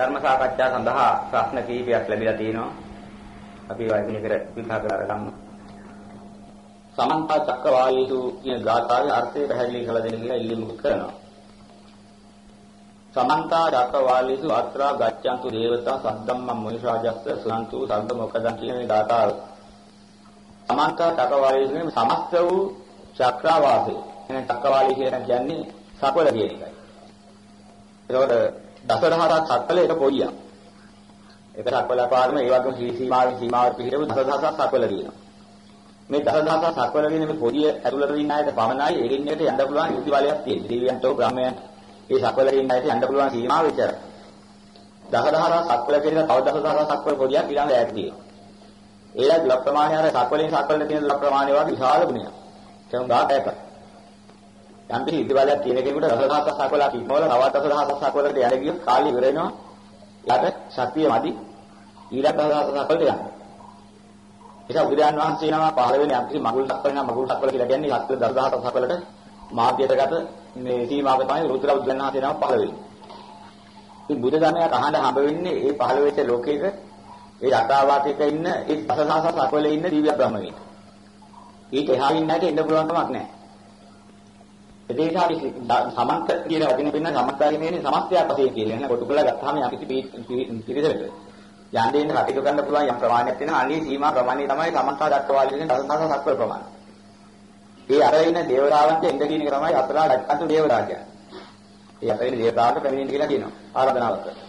ධර්ම සාකච්ඡා සඳහා ප්‍රශ්න කීපයක් ලැබිලා තියෙනවා. අපි ඒවා එකිනෙකට විභාග කරගමු. සමන්ත චක්කවාලීසු කියන ගාථාවේ අර්ථය පැහැදිලි කරලා දෙන්න කියලා ඉල්ලීම කරනවා. සමන්ත චක්කවාලීසු අත්‍රා ගච්ඡන්තු දේවතා සද්දම්මම් මොනිරාජස්ස සුනන්තු සද්ද මොකදන් කියන මේ ගාථාව. සමන්ත චක්කවාලීසු කියන්නේ සමස්ත වූ චක්‍රවාසී. එහෙනම් චක්කවාලී කියලා කියන්නේ සපල කියන එකයි. ඒකෝට දසදහසක් සක්වල එක පොයියක්. එක සක්වල පාරම ඒ වගේම සීමාවෙන් සීමාවට පිටරෙව දසදහසක් සක්වල තියෙනවා. මේ දසදහසක් සක්වල තියෙන මේ පොඩිය ඇතුළත ඉන්න අයට පමණයි එකින් එකට යන්න පුළුවන් යුද්ධ බලයක් තියෙන්නේ. දිව්‍යයන්තෝ බ්‍රහ්මයන් මේ සක්වල ඉන්න අයට යන්න පුළුවන් සීමාව විතරයි. දසදහසක් සක්වල කියන තව දසදහසක් සක්වල පොඩියක් ඊළඟ ඈත තියෙනවා. ඒලා දුර ප්‍රමාණය අර සක්වලෙන් සක්වලට තියෙන දුර ප්‍රමාණය වගේ විශාල ගුණයක්. ඒක උදාට එකක්. යම් කිසි ඉද්ධ බලයක් තියෙන කෙනෙකුට දසදහසක් සක්වල පිටමවල තවත් දසදහසක් සක්වලට යන්න ගියොත් කාලය ඉවර වෙනවා. යාට ශක්තිය මදි ඊළඟ දසදහසක් සක්වලට යන්න. ඒක බුදුන් වහන්සේ නම පහළ වෙන යම් කිසි මගුල් සක්වල නම් මගුල් සක්වල කියලා කියන්නේ සක්වල දසදහසක් සක්වලට මාධ්‍යයටගත මේ සීමාවක තමයි රුද්‍ර බුදුන් වහන්සේ නම පහළ වෙන්නේ. ඉතින් බුදු දහමයක් අහන්න හම්බ වෙන්නේ ඒ පහළ වෙච්ච ලෝකයක ඒ යථාවාතයක ඉන්න ඒ දසදහසක් සක්වලේ ඉන්න දිව්‍ය බ්‍රහ්මවීන්. ඊට එහා ඉන්නට එන්න පුළුවන් කමක් නැහැ. එදේශාරි සමන්ත කියන වචනේ පින්න සමන්තය කියන්නේ සමස්තයක් වශයෙන් කියලා. එහෙනම් කොටු කරලා ගත්තාම යම් කිසි පිළිදෙලක යන්නේ ඉන්න කටයුතු කරන්න පුළුවන් යම් ප්‍රමාණයක් තියෙනවා. අනිත් සීමා ප්‍රමාණය තමයි සමන්ත දක්වාලි කියන දසදහස සක්වල ප්‍රමාණය. ඒ අර ඉන්න දේවතාවන්ට එන්න කියන එක තමයි අතරා දක්කතු දේවරාජය. ඒ අතර ඉන්න දේවතාවට පැමිණෙන්න කියලා කියනවා. ආරාධනාවක් කරනවා.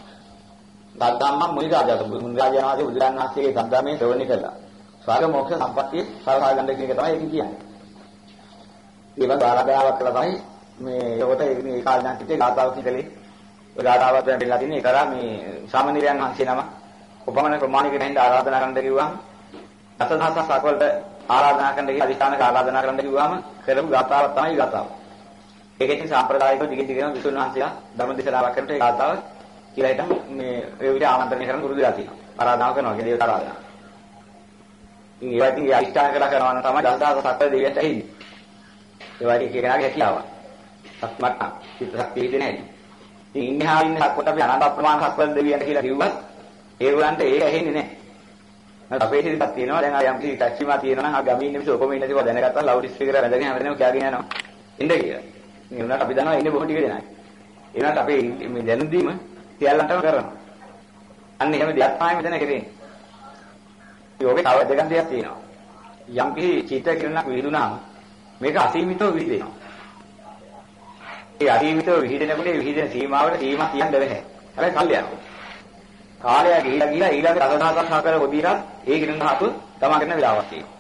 දද්දම්ම මුනි රාජාට මුනි රාජානාගේ බුදුරන් වහන්සේගේ සම්දාමයේ ශ්‍රවණය කළා. ස්වර්ග මොක්ෂ සම්පත්තිය සලසා ගන්න කියන එක තමයි ඒක කියන්නේ. ඒවත් ආරාධනාවක් කළා තමයි මේ ඒකට මේ කාලයන් පිටේ ගාතාවක් හිතලේ ඒ ගාතාවක් දැන් දෙලා තින්නේ ඒතරා මේ සාමණේරයන් වහන්සේ නම උපමන ප්‍රමාණිකට හින්දා ආරාධනා කරන්න කිව්වම දසදහසක් සාකවලට ආරාධනා කරන්න කියලා අධිෂ්ඨානක ආරාධනා කරන්න කිව්වම කරමු ගාතාවක් තමයි ගාතාව. ඒකෙන් සාම්ප්‍රදායිකව දිගින් දිගටම විසුණු වහන්සේලා ධර්ම දේශනාවක් කරනට ඒ ගාතාව කියලා හිටම මේ ඒ විදිහ ආමන්ත්‍රණය කරන පුරුදු වෙලා තියෙනවා. ආරාධනා කරනවා කියන දේවතාව ආරාධනා. ඉතින් ඒවා ඉතින් අධිෂ්ඨාන කරලා කරනවා නම් තමයි දසදහසක් සාකවල දෙවියන්ට ඇහින්නේ. ඒ වගේ කෙනාගේ හැකියාව. සත්මත් චිත්ත ශක්තිය හිතේ නැහැ. ඉතින් ඉන්නේ හා ඉන්නේ සක්කොට අපි අනන්ත අප්‍රමාණ සක්වල දෙවියන්ට කියලා කිව්වත් ඒගොල්ලන්ට ඒක ඇහෙන්නේ නැහැ. නැත්නම් අපේ හිතක් තියෙනවා දැන් ආ යම් කිසි ටැක්සිමා තියෙනවා නම් ආ ගමේ ඉන්න මිනිස්සු ඔකොම ඉන්න තිබ්බා දැනගත්තා ලවුඩ් ස්පීකර් එක වැදගෙන හැමදේම කියාගෙන යනවා. ඉන්න කියලා. මේ උනාට අපි දන්නවා ඉන්නේ බොහෝ ටික දෙනයි. ඒ උනාට අපේ මේ දැනුම් දීම සියල්ලන්ටම කරනවා. අන්න එහෙම දෙයක් තමයි මෙතන කරන්නේ. යෝගේ තව දෙකක් දෙයක් තියෙනවා. යම් කිසි චිත්ත කිරණක් විහිදුනාම මේක අසීමිතව විහිදෙනවා. ඒ අසීමිතව විහිදෙනකොට විහිදෙන සීමාවට සීමා කියන්න බැහැ. හැබැයි කල් යනවා. කාලය ගිහිලා ගිහිලා ඊළඟ රසදාසක් සාකර හොදීලා ඒ කිරණ ධාතු තමා කරන වෙලාවක් තියෙනවා.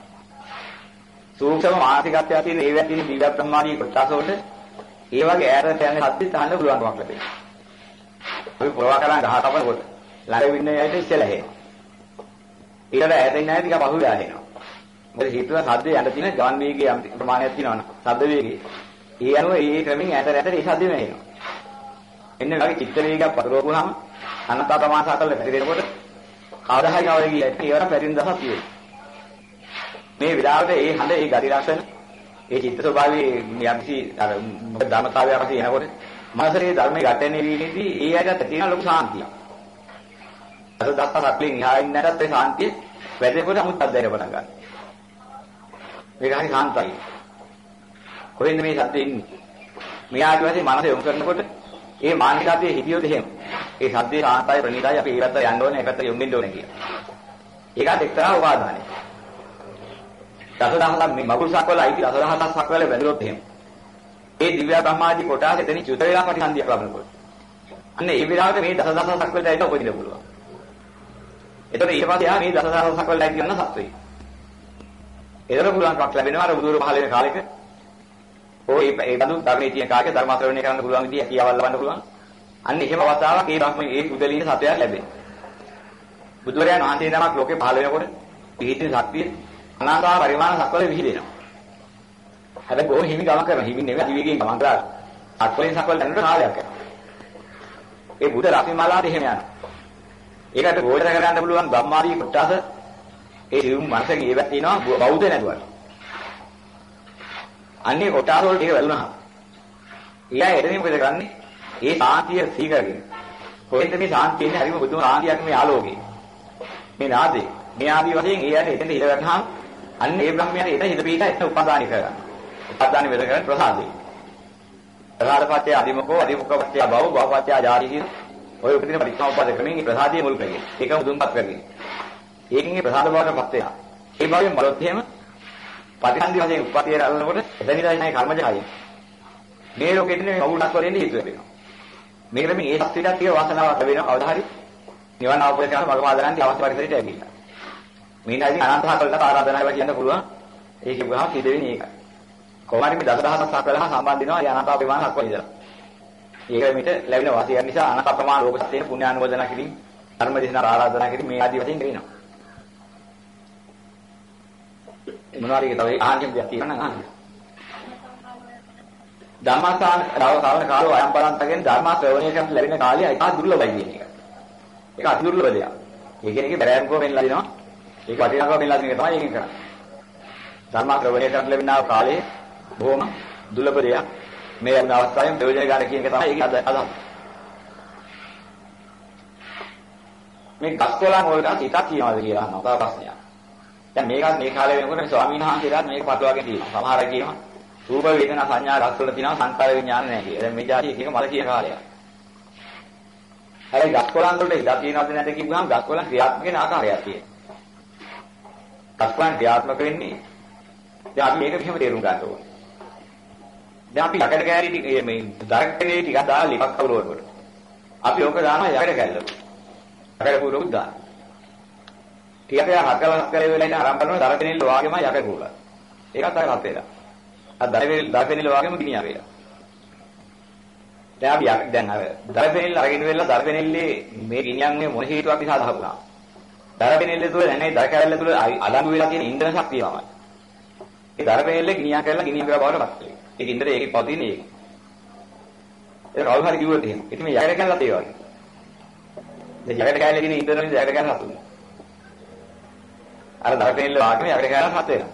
සූක්ෂම මානසිකත්වය තියෙන ඒ වැදින දිව්‍ය බ්‍රහ්මාණී කොටසවලට ඒ වගේ ඈතට යන හත්ති තහන්න පුළුවන්කමක් ලැබෙනවා. අපි පොරවා කරන් ගහ කපනකොට ළඟ වින්න යයිද ඉස්සෙල්ලා හේනවා. ඊට ඈත ඉන්න අය ටික පහුවෙලා හේනවා. මොකද හේතුව සද්දේ යන්න තියෙන ගමන් වේගයේ යම් ප්‍රමාණයක් තියෙනවනේ. සද්ද වේගය. ඒ අනුව ඒ ක්‍රමෙන් ඈත ඈතට ඒ සද්දෙම එනවා. එන්න වගේ චිත්ත වේගයක් පතරවපුවාම අනන්ත ප්‍රමාණ සාකල්ල පැතිරෙනකොට කවදා හරි කවදා ගියත් ඒවට පැතිරෙන දහසක් තියෙනවා. මේ විලාවට ඒ හඳ ඒ ගති රසන ඒ චිත්ත ස්වභාවයේ යම්කිසි අර ධර්මතාවය අපි එනකොට මාසරේ ධර්මයේ ගැටෙන්නේ වීදී ඒ ඇයට තියෙන ලොකු සාන්තියක්. අර දස්ස සක්ලින් ඉහා ඉන්නටත් ඒ සාන්තිය වැඩේකොට අමුත් අද්දැර පටන් ගන්නවා. මේක හරි සාන්තයි. කොහෙන්ද මේ සද්දේ ඉන්නේ? මෙයාට වැඩි මනස යොමු කරනකොට ඒ මානසිකත්වයේ හිතියොත් එහෙම. ඒ සද්දේ සාන්තයි ප්‍රණීතයි අපි ඒ පැත්ත යන්න ඕනේ ඒ පැත්ත යොමු වෙන්න ඕනේ කියලා. ඒකත් එක්තරා උපාදානයක්. දසදහසක් මේ මගුල් සක්වල අයිති දසදහසක් සක්වල බැඳුනොත් එහෙම. ඒ දිව්‍ය බ්‍රහ්මාදී කොටස එතන චුත වේලා ප්‍රතිසන්දියක් ලබනකොට. අන්න ඒ විලාවට මේ දසදහසක් සක්වලට ඇවිත් උපදින්න පුළුවන්. එතකොට ඊට පස්සේ ආ මේ දසදහසක් සක්වලට ඇවිත් යන සත්වෙයි. ඒතර පුළුවන්කමක් ලැබෙනවා අර බුදුර පහල වෙන කාලෙක. ඕ ඒ ඒ බඳු ධර්මයේ තියෙන කාගේ ධර්ම ශ්‍රවණය කරන්න පුළුවන් විදිහ කියවල් ලබන්න පුළුවන්. අන්න එහෙම අවස්ථාවක් ඒ බ්‍රහ්ම ඒ උදලින සතයක් ලැබෙනවා. බුදුරයන් වහන්සේ නමක් ලෝකේ පහල වෙනකොට පිහිටින ශක්තිය අනාගත පරිමාණ සක්වල විහිදෙනවා. හැබැයි බොහොම හිමි ගමන් කරන හිමි නෙවෙයි දිවිගෙන් ගමන් කරා. සක්වලෙන් සක්වල යනකොට කාලයක් යනවා. ඒ බුද්ධ රත්නමාලාට එහෙම යනවා. ඒකට ගෝචර කරගන්න පුළුවන් බ්‍රහ්මාදී කොටස ඒ සිවුම් මනසකින් ඒවත් තියෙනවා බෞද්ධ නැතුවට. අන්නේ කොටස වලට ඒක වැළුණා. ඊයා එතනින් මොකද කරන්නේ? ඒ සාන්තිය සීකරගෙන කොහෙන්ද මේ සාන්තිය ඉන්නේ? හරිම බුදුම සාන්තියක් මේ ආලෝකේ. මේ නාදේ. මේ ආදී වශයෙන් ඒ ඇයි එතන ඉල වැටහම් අන්න ඒ බ්‍රහ්මයාට එතන හිත පිටා එතන උපාදානි කරගන්න. උපාදානි වෙද කරන්නේ ප්‍රසාදේ. ප්‍රසාදපත්‍ය අදිමුකෝ අදිමුකපත්‍ය භව භවපත්‍ය ආදී කියන ඔය උපදින පරික්‍රමපද ක්‍රමයෙන් මේ ප්‍රසාදයේ මුල් කරගෙන. ඒක මුදුන්පත් කරගෙන. ඒකෙන් මේ ප්‍රසාද භාවයටපත් වෙනවා. ඒ භාවයෙන් බලොත් එහෙම ප්‍රතිසන්දි වශයෙන් උප්පතිය රැල්නකොට එතනින්දයි නැහැ කර්මජ කයි. මේ ලෝකෙදී මේ කවුරුක් වරෙන්නේ හේතු වෙනවා. මේකට මේ ඒ සත්‍යයට තියෙන වාසනාවක් ලැබෙනවා කවදා හරි නිවන අවබෝධ කරගන්න මග මාදරන්ති අවශ්‍ය පරිසරයට ඇවිල්ලා. මේ නැති අනන්තහ කළා ආරාධනා කරලා කියන්න පුළුවන්. ඒක ගුණා සිද්ධ වෙන්නේ ඒකයි. කොහොම හරි මේ දසදහසක් සාකලහ සම්බන්ධ වෙනවා ඒ අනන්ත ප්‍රමාණයක් වලින්දලා. ඒක මිට ලැබෙන වාසිය නිසා අනන්ත ප්‍රමාණ ලෝක සත්‍යයේ පුණ්‍ය අනුමෝදනා කිරීම ධර්ම දේශනා ආරාධනා කිරීම මේ ආදී වශයෙන් කරනවා. මොනවාරි තව අහන්න දෙයක් තියෙනවා නම් අහන්න. ධර්මාසාන රාවකාවන කාලෝ අයම් බලන්තගෙන ධර්ම ශ්‍රවණයට ලැබෙන කාලය ඒක දුර්ලභයි කියන එක. ඒක අති දුර්ලභ දෙයක්. ඒ කියන්නේ ඒකේ බැරෑම්කෝ වෙන්නලා දෙනවා. ඒක වටිනාකම වෙන්නලා දෙන එක තමයි ඒකෙන් කරන්නේ. ධර්ම ශ්‍රවණයට ලැබෙනා කාලේ බොහොම දුර්ලභ දෙයක්. මේ යන අවස්ථාවෙන් ප්‍රයෝජන ගන්න කියන එක තමයි ඒකේ අදහස. මේ ගස්කොලන් වලට හිතක් තියනවාද කියලා අහනවා. තව ප්‍රශ්නයක්. දැන් මේකත් මේ කාලේ වෙනකොට මේ ස්වාමීන් වහන්සේලාත් මේක පටලවාගෙන තියෙනවා. සමහර අය කියනවා රූප වේදනා සංඥා රස වල තියෙනවා සංකාර විඥාන නැහැ කියලා. දැන් මේ જાති එක එක මල කියන කාලයක්. හැබැයි ගස්කොලන් වලට ඉඩ තියෙනවද නැද්ද කියපුවාම ගස්කොලන් ක්‍රියාත්මක වෙන ආකාරයක් තියෙනවා. ගස්කොලන් ක්‍රියාත්මක වෙන්නේ දැන් අපි මේක මෙහෙම තේරුම් ගන්න ඕනේ. දැන් අපි යකඩ කෑලි ටික මේ දරකඩේ ටිකක් දාලා ලිපක් කවුරුවකට. අපි ඕක දානවා යකඩ කැල්ලට. යකඩ පුරුක් දාන. ටිකක් යා හකල හකල වෙලා ඉන්න ආරම්භ කරනවා දරකෙනිල්ල වාගේම යකඩ පුරුක්. ඒකත් අර රත් වෙලා. අර දරකෙනිල්ල දරකෙනිල්ල වාගේම ගිනියා වෙලා. දැන් අපි දැන් අර දරපෙනිල්ල අරගෙන වෙලා දරපෙනිල්ලේ මේ ගිනියන්නේ මොන හේතුවක් නිසා දහපුණා. දරපෙනිල්ල තුල නැනේ දර කැරල්ල තුල අලංගු වෙලා තියෙන ඉන්ධන ශක්තියමයි. ඒ දරපෙනිල්ල ගිනියා කරලා ගිනිය කියලා බවට පත් වෙනවා. ඒක ඉන්ද්‍රය ඒකේ පදින ඒක. ඒක කවුරු හරි කිව්වොත් එහෙම. ඉතින් මේ යකඩ කැල්ලත් ඒ වගේ. දැන් යකඩ කැල්ලේ ගිනින ඉන්ද්‍රය යකඩ කැල්ල හතුනේ. අර දරපෙනිල්ල වාගෙන යකඩ කැල්ල හත වෙනවා.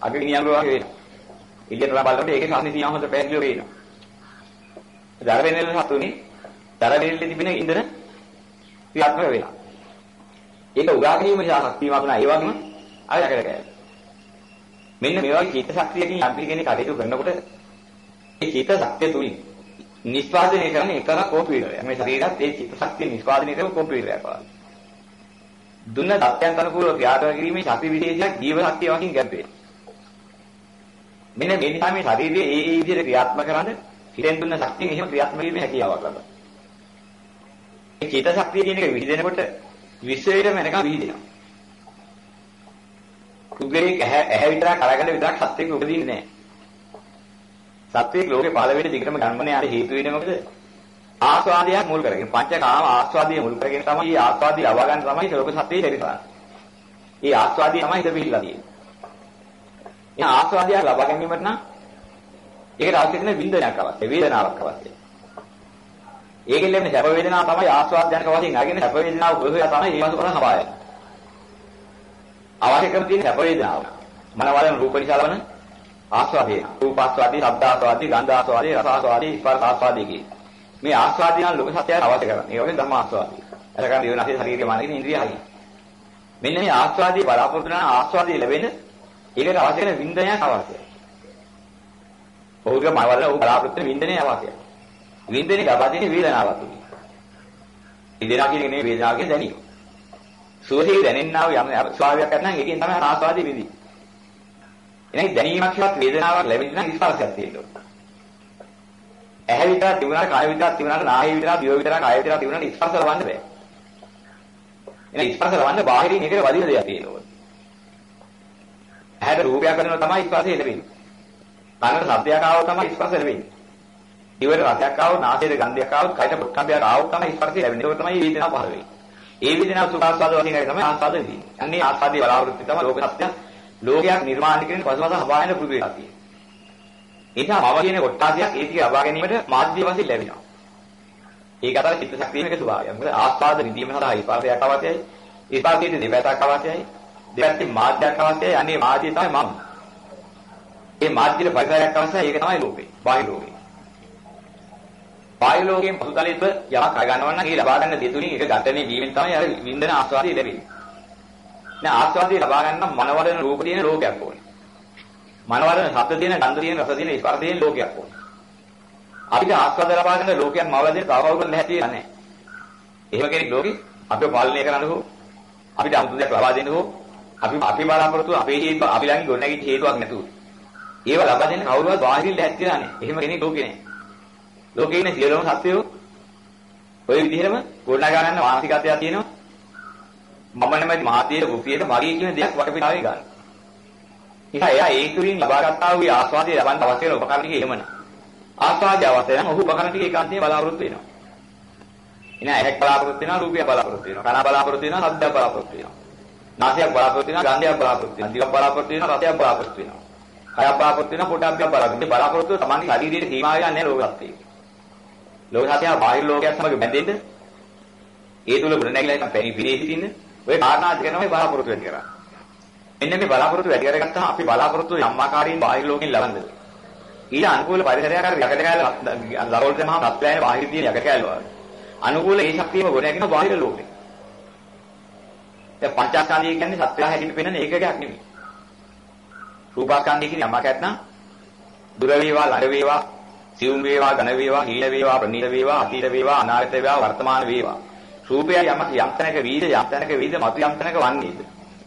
අපි ගිනියන් වගේ වෙනවා. ඉලියට බලනකොට ඒකේ ශාස්ත්‍රීය තියම හොඳ පැහැදිලිව වෙනවා. දරපෙනිල්ල හතුනේ දරපෙනිල්ලේ තිබෙන ඉන්ද්‍ර ක්‍රියාත්මක වෙනවා. ඒක උගා ගැනීම නිසා ශක්තියක් වුණා. ඒ වගේම අර යකඩ කැල්ල. මෙන්න මේ වගේ චිත්ත ශක්තියකින් යම් කෙනෙක් කටයුතු කරනකොට ඒ චිත්ත ශක්තිය තුලින් නිස්පාදනය කරන එකම කෝම්පියුටරයක්. මේ ශරීරයත් ඒ චිත්ත ශක්තිය නිස්පාදනය කරන කෝම්පියුටරයක් වගේ. දුන්න දත්යන් අනුකූලව ක්‍රියාත්මක කිරීමේ ශක්ති විශේෂයක් ජීව ශක්තිය වශයෙන් ගැඹේ. මෙන්න මේ නිසා මේ ශරීරයේ ඒ ඒ විදිහට ක්‍රියාත්මක කරන හිතෙන් දුන්න ශක්තිය එහෙම ක්‍රියාත්මක වීමේ හැකියාවක් ලබනවා. මේ චිත්ත ශක්තිය කියන එක විහිදෙනකොට විශ්වයේම එනකම් විහිදෙනවා. කුග්ගලෙක් ඇහැ ඇහැ විතරක් අරගෙන විතරක් සත්‍යයක් උපදින්නේ නැහැ. සත්‍යයක් ලෝකේ පහළ වෙන්න දිගටම ගන්මනේ අර හේතු වෙන්නේ මොකද? ආස්වාදයක් මුල් කරගෙන පංචකාම ආස්වාදය මුල් කරගෙන තමයි මේ ආස්වාදය ලබා ගන්න තමයි ලෝක සත්‍යයේ හරිසාර. මේ ආස්වාදය තමයි හිත පිළිලා තියෙන්නේ. මේ ආස්වාදය ලබා ගැනීමට නම් ඒකට අවශ්‍ය කරන වින්දනයක් අවශ්‍යයි වේදනාවක් අවශ්‍යයි. ඒකෙන් ලැබෙන සැප වේදනාව තමයි ආස්වාදයන්ක වශයෙන් අරගෙන සැප වේදනාව කොහොමද තමයි ඒවසු කරන හබායයි. අවශ්‍ය කර තියෙන සැප වේදනාව. මනවලන රූප නිසා ලබන ආස්වාදේ. රූපාස්වාදී, ශබ්දාස්වාදී, ගන්ධාස්වාදී, රසාස්වාදී, ස්පර්ශාස්වාදී කියන. මේ ආස්වාදී නම් ලෝක සත්‍යයට අවශ්‍ය කරන්නේ. ඒ වගේ ධම්ම ආස්වාදී. අරකන් දිවනාසේ ශරීරයේ මානෙකින් ඉන්ද්‍රියයි. මෙන්න මේ ආස්වාදී බලාපොරොත්තු වෙන ආස්වාදී ලැබෙන ඒකට අවශ්‍ය කරන වින්දනයක් අවශ්‍යයි. ඔහුගේ මනවල ඔහු බලාපොරොත්තු වෙන වින්දනය අවශ්‍යයි. වින්දනේ ලබා දෙන වේදනාවක් තුනේ. වේදනාව කියන්නේ වේදනාව කියන්නේ දැනීම. සුවසේ දැනෙන්නා වූ යම් ස්වභාවයක් නැත්නම් ඒකෙන් තමයි ආස්වාදෙ විඳි. එනයි දැනීමක් හෙවත් වේදනාවක් ලැබෙන්න නම් ස්පර්ශයක් තියෙනවා. ඇහැ විතරක් තිබුණාට කාය විතරක් තිබුණාට නාහය විතරක් දිව විතරක් කාය විතරක් තිබුණාට ස්පර්ශ ලබන්න බෑ. එනයි ස්පර්ශ ලබන්න බාහිරින් එකට වදින දෙයක් තියෙනවා. ඇහැට රූපයක් කරනවා තමයි ස්පර්ශය ලැබෙන්නේ. කනට ශබ්දයක් ආවොත් තමයි ස්පර්ශ ලැබෙන්නේ. දිවට රසයක් ආවොත් නාසයට ගන්ධයක් ආවොත් කයට පොට්ටබ්බයක් ආවොත් තමයි ස්පර්ශය ලැබෙන්නේ. ඒක තමයි වේදනාව පහළ වෙන්නේ. ඒ විදිහට සුඛාස්වාද වශයෙන් හරි තමයි ආස්වාද වෙන්නේ. අන්නේ ආස්වාදයේ බලාපොරොත්තු තමයි ලෝක සත්‍ය ලෝකයක් නිර්මාණය කිරීම පසුපස හබායන පුරුදු වෙලා තියෙන්නේ. ඒ නිසා මම කියන කොටාසියක් ඒ ටික ලබා ගැනීමට මාධ්‍ය වශයෙන් ලැබෙනවා. ඒක අතර චිත්ත ශක්තියේ එක ස්වභාවය. මොකද ආස්වාද විදීම සඳහා ඉස්පාසයක් අවශ්‍යයි. ඉස්පාසයේ දෙපැත්තක් අවශ්‍යයි. දෙපැත්තේ මාධ්‍යයක් අවශ්‍යයි. අනේ මාධ්‍ය තමයි මම. මේ මාධ්‍යෙට පරිසරයක් අවශ්‍යයි. ඒක තමයි ලෝකේ. බාහිර ලෝකේ. බාහිර ලෝකයෙන් පසුතලිත යමක් අය ගන්නවා නම් ඒ ලබා ගන්න දෙතුණින් එක ගතනේ වීමෙන් තමයි අර වින්දන ආස්වාදය ලැබෙන්නේ. දැන් ආස්වාදය ලබා ගන්න මනවරණ රූප තියෙන ලෝකයක් ඕනේ. මනවරණ ශබ්ද තියෙන, ගන්ධ තියෙන, රස තියෙන, ස්පර්ශ තියෙන ලෝකයක් ඕනේ. අපිට ආස්වාද ලබා ගන්න ලෝකයක් මවල දෙන්න තව කවුරුත් නැහැ නැහැ. එහෙම කෙනෙක් ලෝකේ අපිව පාලනය කරන්න හෝ අපිට අමුතු දෙයක් ලබා දෙන්න හෝ අපි අපි බලාපොරොත්තු අපේ හේතුව අපි ළඟින් ගොඩනැගිච්ච හේතුවක් නැතුව. ඒව ලබා දෙන්න කවුරුවත් බාහිරින් දැක්කේ නැහැ. එහෙම කෙනෙක් ලෝකේ නැහැ. ලෝකේ ඉන්න සියලුම සත්වයෝ ඔය විදිහටම ගොඩනගා ගන්න මානසිකත්වයක් තියෙනවා. මම නැමැති මහතියේ රුපියට මගේ කියන දෙයක් වටපිටාවේ ගන්න. ඉතින් එයා ඒ තුලින් ලබා ගන්නා වූ ආස්වාදය ලබන්න අවශ්‍ය වෙන උපකරණ ටික එහෙමනේ. ආස්වාදය අවශ්‍ය නම් ඔහු උපකරණ ටික ඒකාන්තයෙන් බලාපොරොත්තු වෙනවා. එන ඇහැක් බලාපොරොත්තු වෙනවා රූපයක් බලාපොරොත්තු වෙනවා. කන බලාපොරොත්තු වෙනවා ශබ්දයක් බලාපොරොත්තු වෙනවා. නාසයක් බලාපොරොත්තු වෙනවා ගන්ධයක් බලාපොරොත්තු වෙනවා. දිවක් බලාපොරොත්තු වෙනවා රසයක් බලාපොරොත්තු වෙනවා. කයක් බලාපොරොත්තු වෙනවා පොට්ටබ්බයක් බලාපොරොත්තු වෙනවා. බලාපොරොත්තු තමන්ගේ ශරීරයේ සීමා වෙන්නේ නැහැ ලෝකත්වයේ. ලෝක සත්‍යය බාහිර ලෝකයක් සමග බැඳෙන්න ඒ තුල ගොඩ නැගිලා එකක් පැණි පිරේ සිටින්න ඔය කාරණා දෙක තමයි බලාපොරොත්තු වෙන්නේ කරා. මෙන්න මේ බලාපොරොත්තු වැඩි කරගත්තාම අපි බලාපොරොත්තු යම් ආකාරයෙන් බාහිර ලෝකෙන් ලබන්නේ. ඊට අනුකූල පරිසරයක් අර යකඩ කෑල්ල දරවල් තම සත්‍යයන් බාහිර තියෙන යකඩ කෑල්ල වගේ. අනුකූල ඒ ශක්තියම ගොඩ නැගින බාහිර ලෝකෙ. දැන් පංචස්කන්ධය කියන්නේ සත්‍යය හැටියට පෙනෙන ඒකකයක් නෙමෙයි. රූපාස්කන්ධය කියන්නේ යමක් ඇත්නම් දුර වේවා ළඟ වේවා සියුම් වේවා ඝන වේවා හීන වේවා ප්‍රනීත වේවා අතීත වේවා අනාගත වේවා වර්තමාන වේවා රූපය යමක් යම් තැනක වීද යම් තැනක වීද මතු යම් තැනක වන්නේද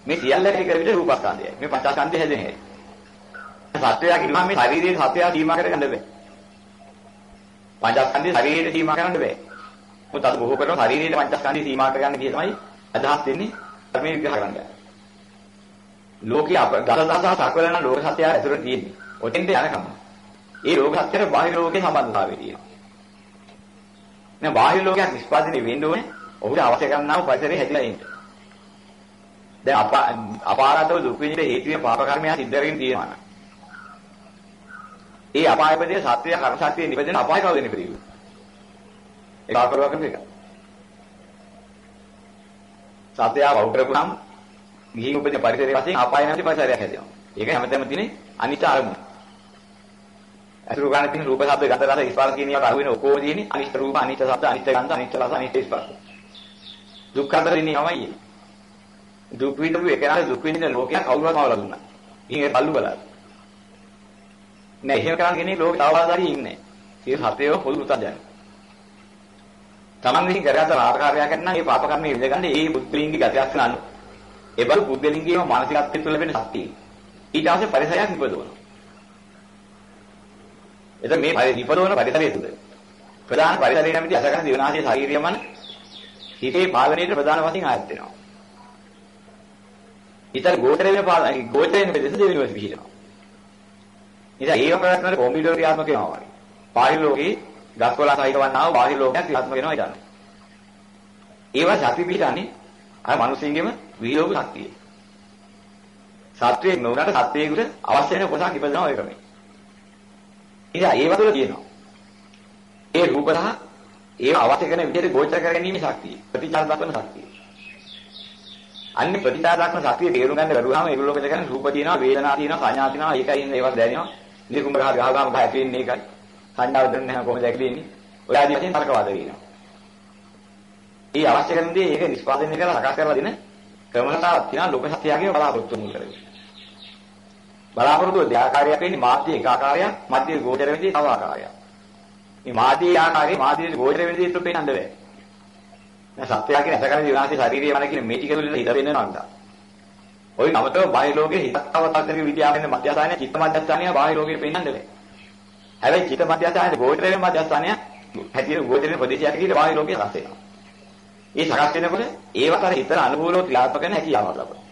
මේ සියල්ල එක විදිහට රූපස්කන්ධයයි. මේ පංචස්කන්ධය හැදෙන හැටි සත්‍යය කියනවා මේ ශරීරයේ සත්‍යය සීමා කරගන්න බෑ. පංචස්කන්ධය ශරීරයට සීමා කරන්න බෑ. මොකද අද බොහෝ කරන ශරීරයට පංචස්කන්ධය සීමා කරගන්න කිය තමයි අදහස් දෙන්නේ ධර්මයේ විග්‍රහ කරන්න. ලෝකයේ අප දසදහසක් සක්වලන ලෝක සත්‍යය ඇතුළේ තියෙන්නේ. ඔතෙන්ට යනකම්. ඒ ලෝක සත්‍යයට බාහිර ලෝකේ සම්බන්ධතාවය තියෙනවා. නෑ බාහිර ලෝකයක් නිෂ්පාදනය වෙන්න ඕනේ. ඔහුට අවශ්‍ය කරනා වූ පරිසරය හැදිලා ඉන්න. දැන් අප අපාරතව දුක් විඳින හේතු වෙන පාප කර්මය සිද්ධ කරගෙන තියෙනවා. ඒ අපායපදයේ සත්‍ය කර්ම ශක්තිය නිපදෙන අපාය කවද නිපදින්නේ? ඒක ආකරවා කරන එක. සත්‍යය වහු කරපුනම් ගිහින් උපදින පරිසරයේ වශයෙන් අපාය නැති පරිසරයක් හැදෙනවා. ඒක හැමතැනම තියෙන අනිත් අරමුණ. අසුරු ගන්න තියෙන රූප ශබ්ද ගන්ධ රස ස්පර්ශ කියන ඒවා අහුවෙන ඔක්කොම තියෙන්නේ අනිත්‍ය රූප අනිත්‍ය ශබ්ද අනිත්‍ය ගන්ධ අනිත්‍ය රස අනිත්‍ය ස්පර්ශ දුක්ඛ අතරින්නේ තමයි දුක් විඳපු එකනට දුක් විඳින ලෝකයක් කවුරුවත් මවලා දුන්නා. ඉතින් ඒ බල්ලු බලන්න. නෑ එහෙම කරන් කෙනෙක් ලෝකේ තවදාරි ඉන්නේ. සිය හතේව පොදු උතන් දැන. Taman විසින් කරගත ආකාරයක් නම් ඒ පාප කර්මයේ විඳගන්නේ ඒ බුද්ධලිංගි ගතයක් නනු. ඒ බල බුද්ධලිංගියම මානසිකත්වය තුළ ලැබෙන ශක්තිය. ඊට අවශ්‍ය පරිසරයක් නිපදවනවා. එතකොට මේ විපදවන පරිසරය තුළ ප්‍රධාන පරිසරය නැමැති අසකන දිවනාශයේ ශාරීරියමන හිතේ පාලනයේ ප්‍රධාන වශයෙන් ආයත් වෙනවා. හිතට ගෝචර වෙන පාලන ගෝචර වෙන ප්‍රදේශ දෙවෙනිවට පිහිටනවා. ඉතින් ඒක ප්‍රයත්නවල කොම්පියුටර් ක්‍රියාත්මක වෙනවා වගේ. බාහිර ලෝකේ ගස්කොළ සහිත වන්නා වූ බාහිර ලෝකයක් ක්‍රියාත්මක වෙනවා ඉතින්. ඒවා ශක්ති පිටන්නේ අර මිනිස්සුන්ගේම විලෝභ ශක්තිය. සත්වයේ නොවනට සත්වයේකට අවශ්‍ය වෙන කොටසක් ඉපදෙනවා ඒ ක්‍රමේ. ඉතින් ඒව තුළ තියෙනවා. ඒ රූප සහ ඒව අවශ්‍ය කරන විදිහට ගෝචර කර ගැනීම ශක්තිය. ප්‍රතිචාර දක්වන ශක්තිය. අන්නේ ප්‍රතිචාර දක්වන ශක්තිය තේරුම් ගන්න බැරුවම ඒගොල්ලෝ මෙතන කියන්නේ රූප තියෙනවා, වේදනා තියෙනවා, සංඥා තියෙනවා, ඒකයි ඉන්නේ ඒවා දැනෙනවා. නිකුඹ ගහ ගහගම ගහ ඇතුලින් ඒකයි. සංඥාව දෙන්නේ නැහැ කොහොමද ඇතුලින් ඉන්නේ? ඔය ආදී වශයෙන් තර්කවාද වෙනවා. ඒ අවශ්‍ය කරන දේ ඒක නිෂ්පාදනය කරලා සකස් කරලා දෙන ක්‍රමතාවක් තියෙනවා ලෝක සත්‍යයේ බලාපොරොත්තු මුල් කරගෙන. බලාපොරොත්තු දෙආකාරයක් වෙන්නේ මාධ්‍ය එක ආකාරයක්, මධ්‍ය ගෝචර වෙන්නේ තව ආකාරයක්. මේ මාධ්‍ය ආකාරයේ මාධ්‍යයේ ගෝචර වෙන දේ තුල පේන්නද බෑ. දැන් සත්‍යය කියන ඇසකරන විනාශී ශාරීරිය වන කියන මේ ටික තුළ හිත වෙන්නනවා නේද? ওই නමතව බාහිර ලෝකේ හිතක් තවතක් කරගෙන විද්‍යාවෙන් මධ්‍යස්ථානය චිත්ත මධ්‍යස්ථානය බාහිර ලෝකෙට පේන්නද බෑ. හැබැයි චිත්ත මධ්‍යස්ථානයේ ගෝචර වෙන මධ්‍යස්ථානය හැටියට ගෝචර වෙන ප්‍රදේශයක් කියලා බාහිර ලෝකේ සකස් වෙනවා. ඒ සකස් වෙනකොට ඒවට අර හිතට අනුකූලව ක්‍රියාත්මක කරන හැකියාවක් ලබනවා.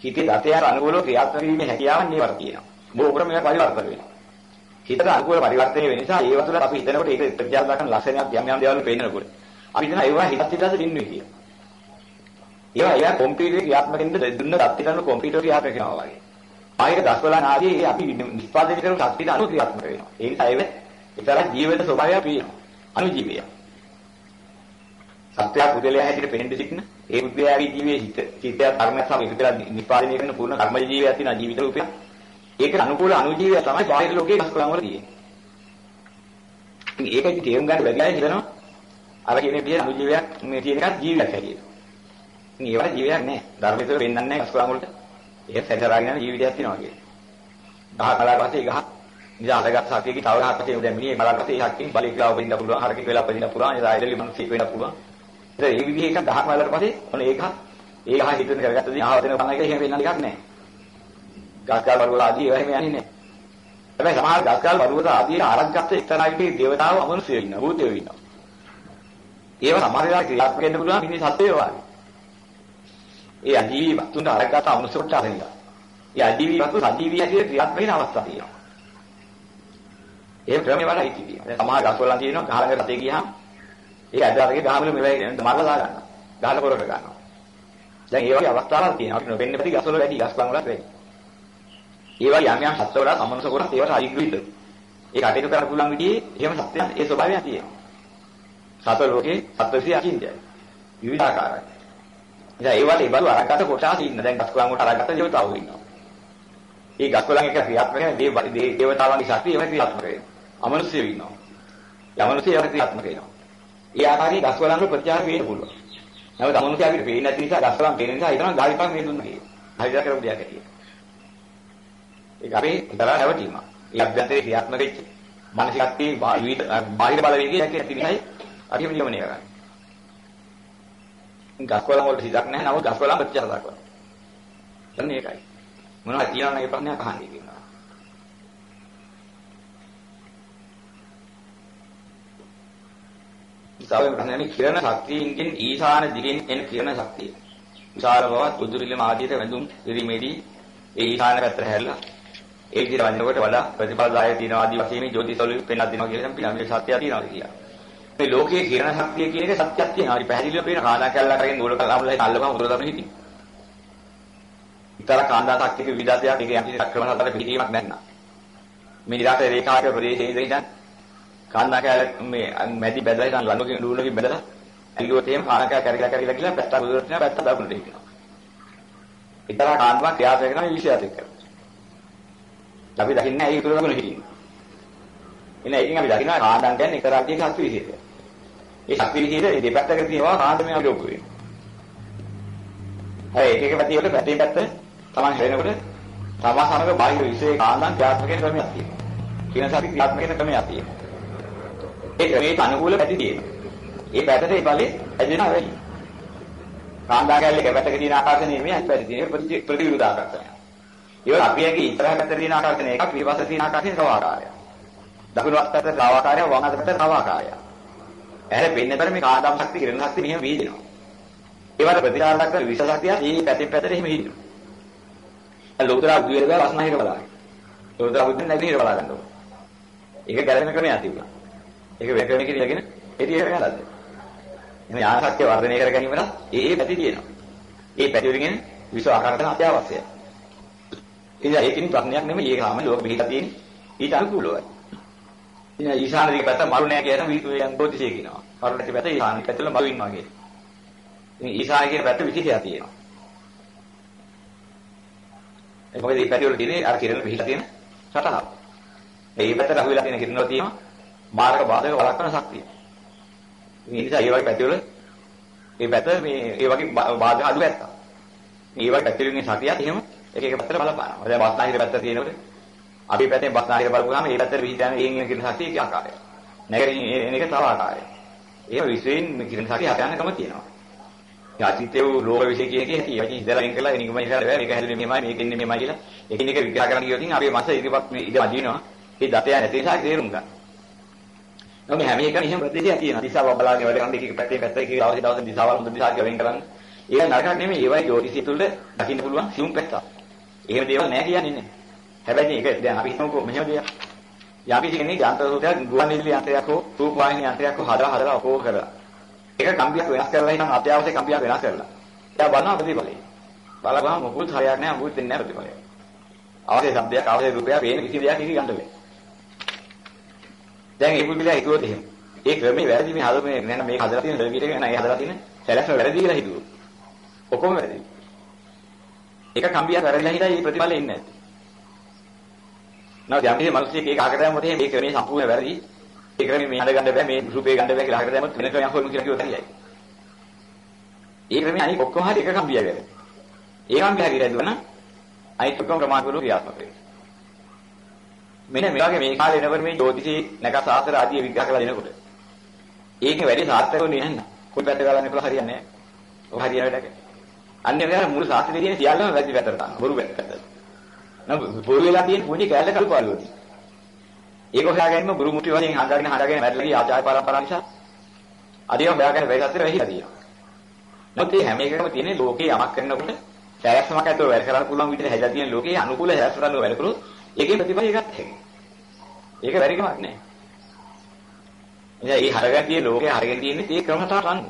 හිතේ දතයාර අනුකූලව ක්‍රියාත්මක වීමේ හැකියාවක් නේවර තියෙනවා. බොහෝ ක්‍රමයක පරිවර්තන වෙනවා. හිතට අනුකූල පරිවර්තනය වෙන නිසා ඒව තුළ අපි හිතනකොට ඒක ප්‍රතිචාර දක්වන ලක්ෂණයක් යම් යම් දේවල් පේනකොට අපි හිතන ඒවා හිතත් හිතට ඉන්නේ කියලා. ඒවා ඒවා කම්පියුටරේ ක්‍රියාත්මක වෙන්න දුන්න දත් කරන කම්පියුටර් ක්‍රියාත්මක කරනවා වගේ. ආයෙක දස්වලන ආදී අපි නිෂ්පාදනය කරන ශක්තියට අනුව ක්‍රියාත්මක වෙනවා. ඒ නිසා ඒව ඒතර ජීවිත ස්වභාවය පිළිනවා. අනුජීවය. සත්‍ය පුදලයා හැටියට පෙනෙන්න සිටින ඒ බුද්ධයාගේ ජීවිතයේ හිත චිත්තය කර්මයක් සම එකතු කරලා නිපාදනය කරන පූර්ණ කර්ම ජීවිතයක් තියෙන ජීවිත රූපයක්. ඒකට අනුකූල අනුජීවය තමයි බාහිර ලෝකයේ ගස්කොළන් වල තියෙන්නේ. ඒක ඉතින් තේරුම් ගන්න බැරිලා හිතනවා. අර කියන විදිහට අනුජීවයක් මේ තියෙන එකත් ජීවියක් හැටියට. ඉතින් ඒවට ජීවියක් නැහැ. ධර්මයේ වෙන්නන්නේ නැහැ අස්කලම් වලට. ඒක සැදරාගෙන යන ජීවිතයක් තියෙනවා කියන්නේ. ගහ කලාවට පස්සේ ගහ නිසා අරගත් සතියකින් තව ගහක් පස්සේ දැන් මිනිහේ බලකට ඒ හක්කින් බලේ කියලා වෙන්න පුළුවන්. හරකෙක් වෙලා පදින්න පුළුවන්. ඒ ආයෙලි මිනිස්සෙක් වෙන්න පුළුවන්. ඒ ඒ විදිහේ එකක් ගහක් වලට පස්සේ ඔන්න ඒ ගහ ඒ ගහ හිතෙන් කරගත්තදී ආව දෙන කම එක එහෙම වෙන්න එකක් නැහැ. ගස්කල් වල ආදී ඒවා එහෙම යන්නේ නැහැ. හැබැයි සමහර ගස්කල් වල ආදී ආරක්ෂකත් එක්තරාගේ දේවතාව අමනුෂ්‍යය ඉන්නවා. භූතයෝ ඉන්නවා. ඒව සමහර වෙලාවට ක්‍රියාත්මක වෙන්න පුළුවන් මිනිස් සත්වයෝ වගේ. ඒ අජීවී වස්තුන්ට අරගත අමනුෂ්‍ය කොට අරිනවා. ඒ අජීවී වස්තු සජීවී හැටියට ක්‍රියාත්මක වෙන අවස්ථා තියෙනවා. ඒ ක්‍රමයේ වල හිටි තියෙනවා. දැන් සමහර ගස්වල තියෙනවා ගහ ළඟ රතේ ගියාම ඒක ඇදලාගේ ගහවල මෙවයි මරලා දා ගන්නවා. ගහලා පොරට ගන්නවා. දැන් ඒ වගේ අවස්ථාවක් තියෙනවා. අපිට නොවෙන්න බැරි ගස්වල වැඩි ගස් ලඟ වලත් වැඩි. ඒ වගේ යම් යම් සත්ත්ව වල සමනස කොටස් ඒවට අයිග්‍රීද. ඒ කටයුතු කරන්න පුළුවන් විදිහේ එහෙම සත්‍යයන් ඒ ස්වභාවයක් තියෙනවා. සතර ලෝකේ සත්‍යසිය අකින්දයි. විවිධාකාරයි. ඉතින් ඒ වගේ බලු අරකට කොටස් ඉන්න. දැන් ගස් කොළන් වලට අරකට දේවතාවෝ ඉන්නවා. ඒ ගස් කොළන් එක ක්‍රියාත්මක වෙන දේ දේවතාවන්ගේ ශක්තිය ඒවා ක්‍රියාත්මක වෙනවා. අමනුෂ්‍යයෝ ඉන්නවා. ඒ අමනුෂ්‍යයෝ ඒවා ක්‍රියාත්මක වෙනවා. ඒ ආකාරයේ ගස් කොළන් වල ප්‍රතිචාර වෙන්න පුළුවන්. නමුත් අමනුෂ්‍ය අපිට පේන්නේ නැති නිසා ගස් කොළන් පේන නිසා හිතනවා ගාවිපක් මේ දුන්නා කියලා. හරියට කරපු දෙයක් ඇටියෙ. ඒක අපේ දරා නැවතීම. ඒ අභ්‍යන්තරේ ක්‍රියාත්මක වෙච්ච මානසික ශක්තිය බාහිර බලවේගය ඇති නිසායි අපි මේ නියමනය කරන්නේ. ගස්කොළන් වලට සිතක් නැහැ නමුත් ගස්කොළන් ප්‍රතිචාර දක්වනවා. එන්නේ ඒකයි. මොනවද කියනවා නම් ඒ ප්‍රශ්නයක් අහන්නේ කියනවා. ඉතාලෙන් ප්‍රශ්නේ කිරණ ශක්තියින්ගෙන් ඊශාන දිගෙන් එන කිරණ ශක්තිය. විශාල බවත් උදුරිලම ආදියට වැඳුම් ඉරිමේදී ඒ ඊශාන පැත්තට හැරිලා ඒ විදිහට වදිනකොට වඩා ප්‍රතිඵලදායක තියෙනවා ආදී වශයෙන් ජෝතිසවල පෙන්ලා දෙනවා කියලා නම් පිළිගන්නේ සත්‍යය තියෙනවා කියලා. මේ ලෝකයේ කිරණ ශක්තිය කියන එක සත්‍යයක් තියෙනවා. හරි පැහැදිලිව පේන කාලා කැල්ලක් අරගෙන නූල කලාමුලයි අල්ලපුවම උතර දරන හිටින්. ඉතර කාන්දා ශක්තියක විවිධත්වයක් ඒක යම් කිසි ක්‍රම හතරක පිළිවීමක් නැත්නම්. මේ නිරාට රේඛායක ප්‍රදේශයේ ඉඳන් කාන්දා කැල මේ මැදි බැදලා ඉතින් ලණුකින් නූලකින් බැදලා ඇල්ලුවොත් එහෙම කාන්දා කැල කැරිලා කැරිලා ගිහලා පැත්ත උදේට යනවා පැත්ත දකුණට ඉන්නවා. ඉතර කාන්දාවක් ක්‍රියාත්මක කරන විශ්වාසයක් කරනවා. අපි දකින්නේ ඇයි උතුර දකුණ හිටින්නේ. එන එකකින් අපි දකිනවා කාන්දම් කියන්නේ එක රාජ්‍යයක හත්තු විශේෂය. ඒ ශක්ති විදිහට මේ දෙපැත්තක තියෙනවා කාන්දමේ අලෝක වෙනවා. හරි එක එක පැති වල පැත්තෙන් පැත්ත Taman හැරෙනකොට තමා සමග බාහිර විශේෂ කාන්දම් ක්‍රියාත්මක වෙන ක්‍රමයක් තියෙනවා. කියන සති ක්‍රියාත්මක වෙන ක්‍රමයක් තියෙනවා. ඒ ක්‍රමයට අනුකූල පැති තියෙනවා. ඒ පැත්තට ඒ බලේ ඇදෙනවා වෙයි. කාන්දා කැලේ කැපැත්තක තියෙන ආකර්ෂණය නෙමෙයි අත් පැත්තේ තියෙන ප්‍රතිවිරුද්ධ ආකර්ෂණය. ඒක අපියගේ ඉස්සරහ පැත්තේ තියෙන ආකර්ෂණය එකක් පිටපස්සේ තියෙන ආකර්ෂණය තව ආකාරයක්. දකුණු අත් පැත්තේ තව ආකාරයක් වම් අත් පැත්තේ තව ආකාරයක්. ඇහැර පෙන්නතර මේ කාන්දාම් ශක්තිය කිරණ ශක්තිය මෙහෙම වීදිනවා. ඒවට ප්‍රතිචාර දක්වන විෂ ශක්තිය මේ පැතින් පැතට එහෙම හිටිනවා. ලෝතර බුදුරේ බෑ වස්නාහිර බලන්න. ලෝතර බුදුන් නැගිහිර බලා ගන්න ඕනේ. ඒක ගැලවෙන ක්‍රමයක් තිබුණා. ඒක වෙන ක්‍රමයකින් ඉගෙන එටිය වෙනවද? එහෙනම් යාන ශක්තිය වර්ධනය කර ගැනීම නම් ඒ ඒ පැති තියෙනවා. ඒ පැති වලින් විෂ ආකාරයට අත්‍යවශ්‍යයි. ඉතින් ඒකින් ප්‍රශ්නයක් නෙමෙයි ඒක තමයි ලෝක බෙහෙත තියෙන්නේ. ඊට අනුකූලවයි. ඉතින් ඊශාන දිග පැත්ත මරු නෑ කියන විදුයන් බෝධිසේ කියනවා. මරු නැති පැත්ත ඊශාන පැත්තල මරු ඉන්නවා කියන්නේ. ඉතින් ඊශාන කියන පැත්ත විශේෂයක් තියෙනවා. ඒ මොකද මේ පැති වල තියෙන්නේ අර කිරණ පිහිලා තියෙන සටහන. මේ පැත්තට අහු වෙලා තියෙන කිරණ වල තියෙනවා මාර්ග බාධක වළක්වන ශක්තිය. මේ නිසා ඒ වගේ පැති වල මේ පැත්ත මේ ඒ වගේ බාධක අඩු පැත්තක්. මේ වගේ පැති වලින් ශක්තියක් එහෙම එක එක පැත්තට බලපානවා. දැන් බස්නාහිර පැත්ත තියෙනකොට අපි පැත්තෙන් බස්නාහිර බලපුවාම මේ පැත්තට විහිද යන එයින් එන කිරණ ශක්තිය එක ආකාරයක්. නැගරින් එන එක තව ආකාරයක්. එහෙම විශ්වයෙන් කිරණ ශක්තිය හටයන්කම තියෙනවා. යාචිතේ ලෝක විශ්ය කියන එකේ ඇති. ඒක ඉඳලා ඉන් කළා නිකම ඉඳලා බෑ. මේක හැදෙන්නේ මෙහෙමයි මේක ඉන්නේ මෙහෙමයි කියලා. එකින් එක විග්‍රහ කරන්න ගියොත් අපි මාස ඉදිරිපත් මේ ඉඳ අදිනවා. ඒ දතය නැති නිසා තේරුම් ගන්න. නමුත් හැම එකම එහෙම ප්‍රදේශයක් තියෙනවා. දිශාව බලාගෙන වැඩ කරන එකක පැත්තේ පැත්තේ එක දවසේ දවසේ දිශාවල් හොඳ දිශාවක් වෙන් කරන්න. ඒක නරකක් නෙමෙයි. ඒවයි ජෝතිෂය තුළ දකින්න පුළුවන් සියුම් පැත්තක්. එහෙම දේවල් නෑ කියන්නේ නෑ. හැබැයි ඒක දැන් අපි හිතමුකෝ මෙහෙම දෙයක්. යපි කියන්නේ යන්ත්‍ර සෝතයක් ගුවන් විදුලි යන්ත්‍රයක් හෝ රූප වාහිනී යන්ත්‍රයක් හෝ හදලා හදලා ඔකෝ කරලා. ඒක කම්පියක් වෙනස් කරලා ඉතින් අත්‍යවශ්‍ය කම්පියක් වෙනස් කරලා. එයා බලනවා ප්‍රතිඵලය. බලපුවම මොකුත් හරියක් නෑ මොකුත් දෙන්නේ නෑ ප්‍රතිඵලය. අවශ්‍ය શબ્දයක් අවශ්‍ය රූපයක් පේන කිසි දෙයක් එක ගන්න බෑ. දැන් ඒ පුදුලිය හිතුවොත් එහෙම. ඒ ක්‍රමේ වැරදි මේ හදලා මේ නෑ මේක හදලා තියෙන සර්කිට් එක නෑ ඒ හදලා තියෙන සැලැස්ම වැරදි කියලා හිතුවොත්. ඔක්කොම වැරදි. එක කම්බියක් වැරදිලා හිටයි මේ ප්‍රතිඵලෙ ඉන්නේ නැත්තේ. නමුත් යම් කිසි මිනිස්සෙක් ඒක අහකට යමුත් එහෙම මේ ක්‍රමේ සම්පූර්ණ වැරදි. ඒ ක්‍රමෙ මේ හඳ ගන්න බෑ මේ රූපේ ගන්න බෑ කියලා හකට දැම්මොත් වෙන ක්‍රමයක් හොයමු කියලා කිව්වොත් හරියයි. ඒ ක්‍රමෙ අනික ඔක්කොම හරි එක කම්බිය වෙන්නේ. ඒ කම්බිය හරි රැඳුණා අනිත් ඔක්කොම ප්‍රමාණ කරලා ක්‍රියාත්මක වෙනවා. මෙන්න මේ වගේ මේ කාලේ එනකොට මේ ජෝතිෂී නැක සාස්ත්‍ර ආදී විග්‍රහ කරලා දෙනකොට ඒකේ වැඩි සාර්ථක වෙන්නේ නැහැ. කොයි පැත්ත ගලන්නේ කියලා හරියන්නේ නැහැ. ඔය හරියන වැඩක. අන්නේ වෙලාව මුළු සාස්ත්‍රයේ තියෙන සියල්ලම වැදි පැත්තට දානවා. බොරු පැත්තට. නම් බොරු වෙලා තියෙන පුණි කැලේ කල්පාලුවදී. ඒක හොයාගන්නම බුරු මුටි වශයෙන් හංගගෙන හංගගෙන මැරලා ගිය ආචාර්ය පරම්පරාව නිසා අදිය හොයාගෙන වෙයි සත්‍ය වෙහිලා තියෙනවා. නමුත් මේ හැම එකකම තියෙන ලෝකේ යමක් කරනකොට සෑයක්මක් ඇතුව වැඩ කරන්න පුළුවන් විදිහට හැදලා තියෙන ලෝකේ අනුකූල හැස්තරන්න වැඩ කරොත් ඒකේ ප්‍රතිඵල එකක් හැකි. ඒක වැරදිකමක් නෑ. එනිසා මේ හරගතිය ලෝකේ හරගෙන තියෙන්නේ ඒ ක්‍රමතාවට අනුව.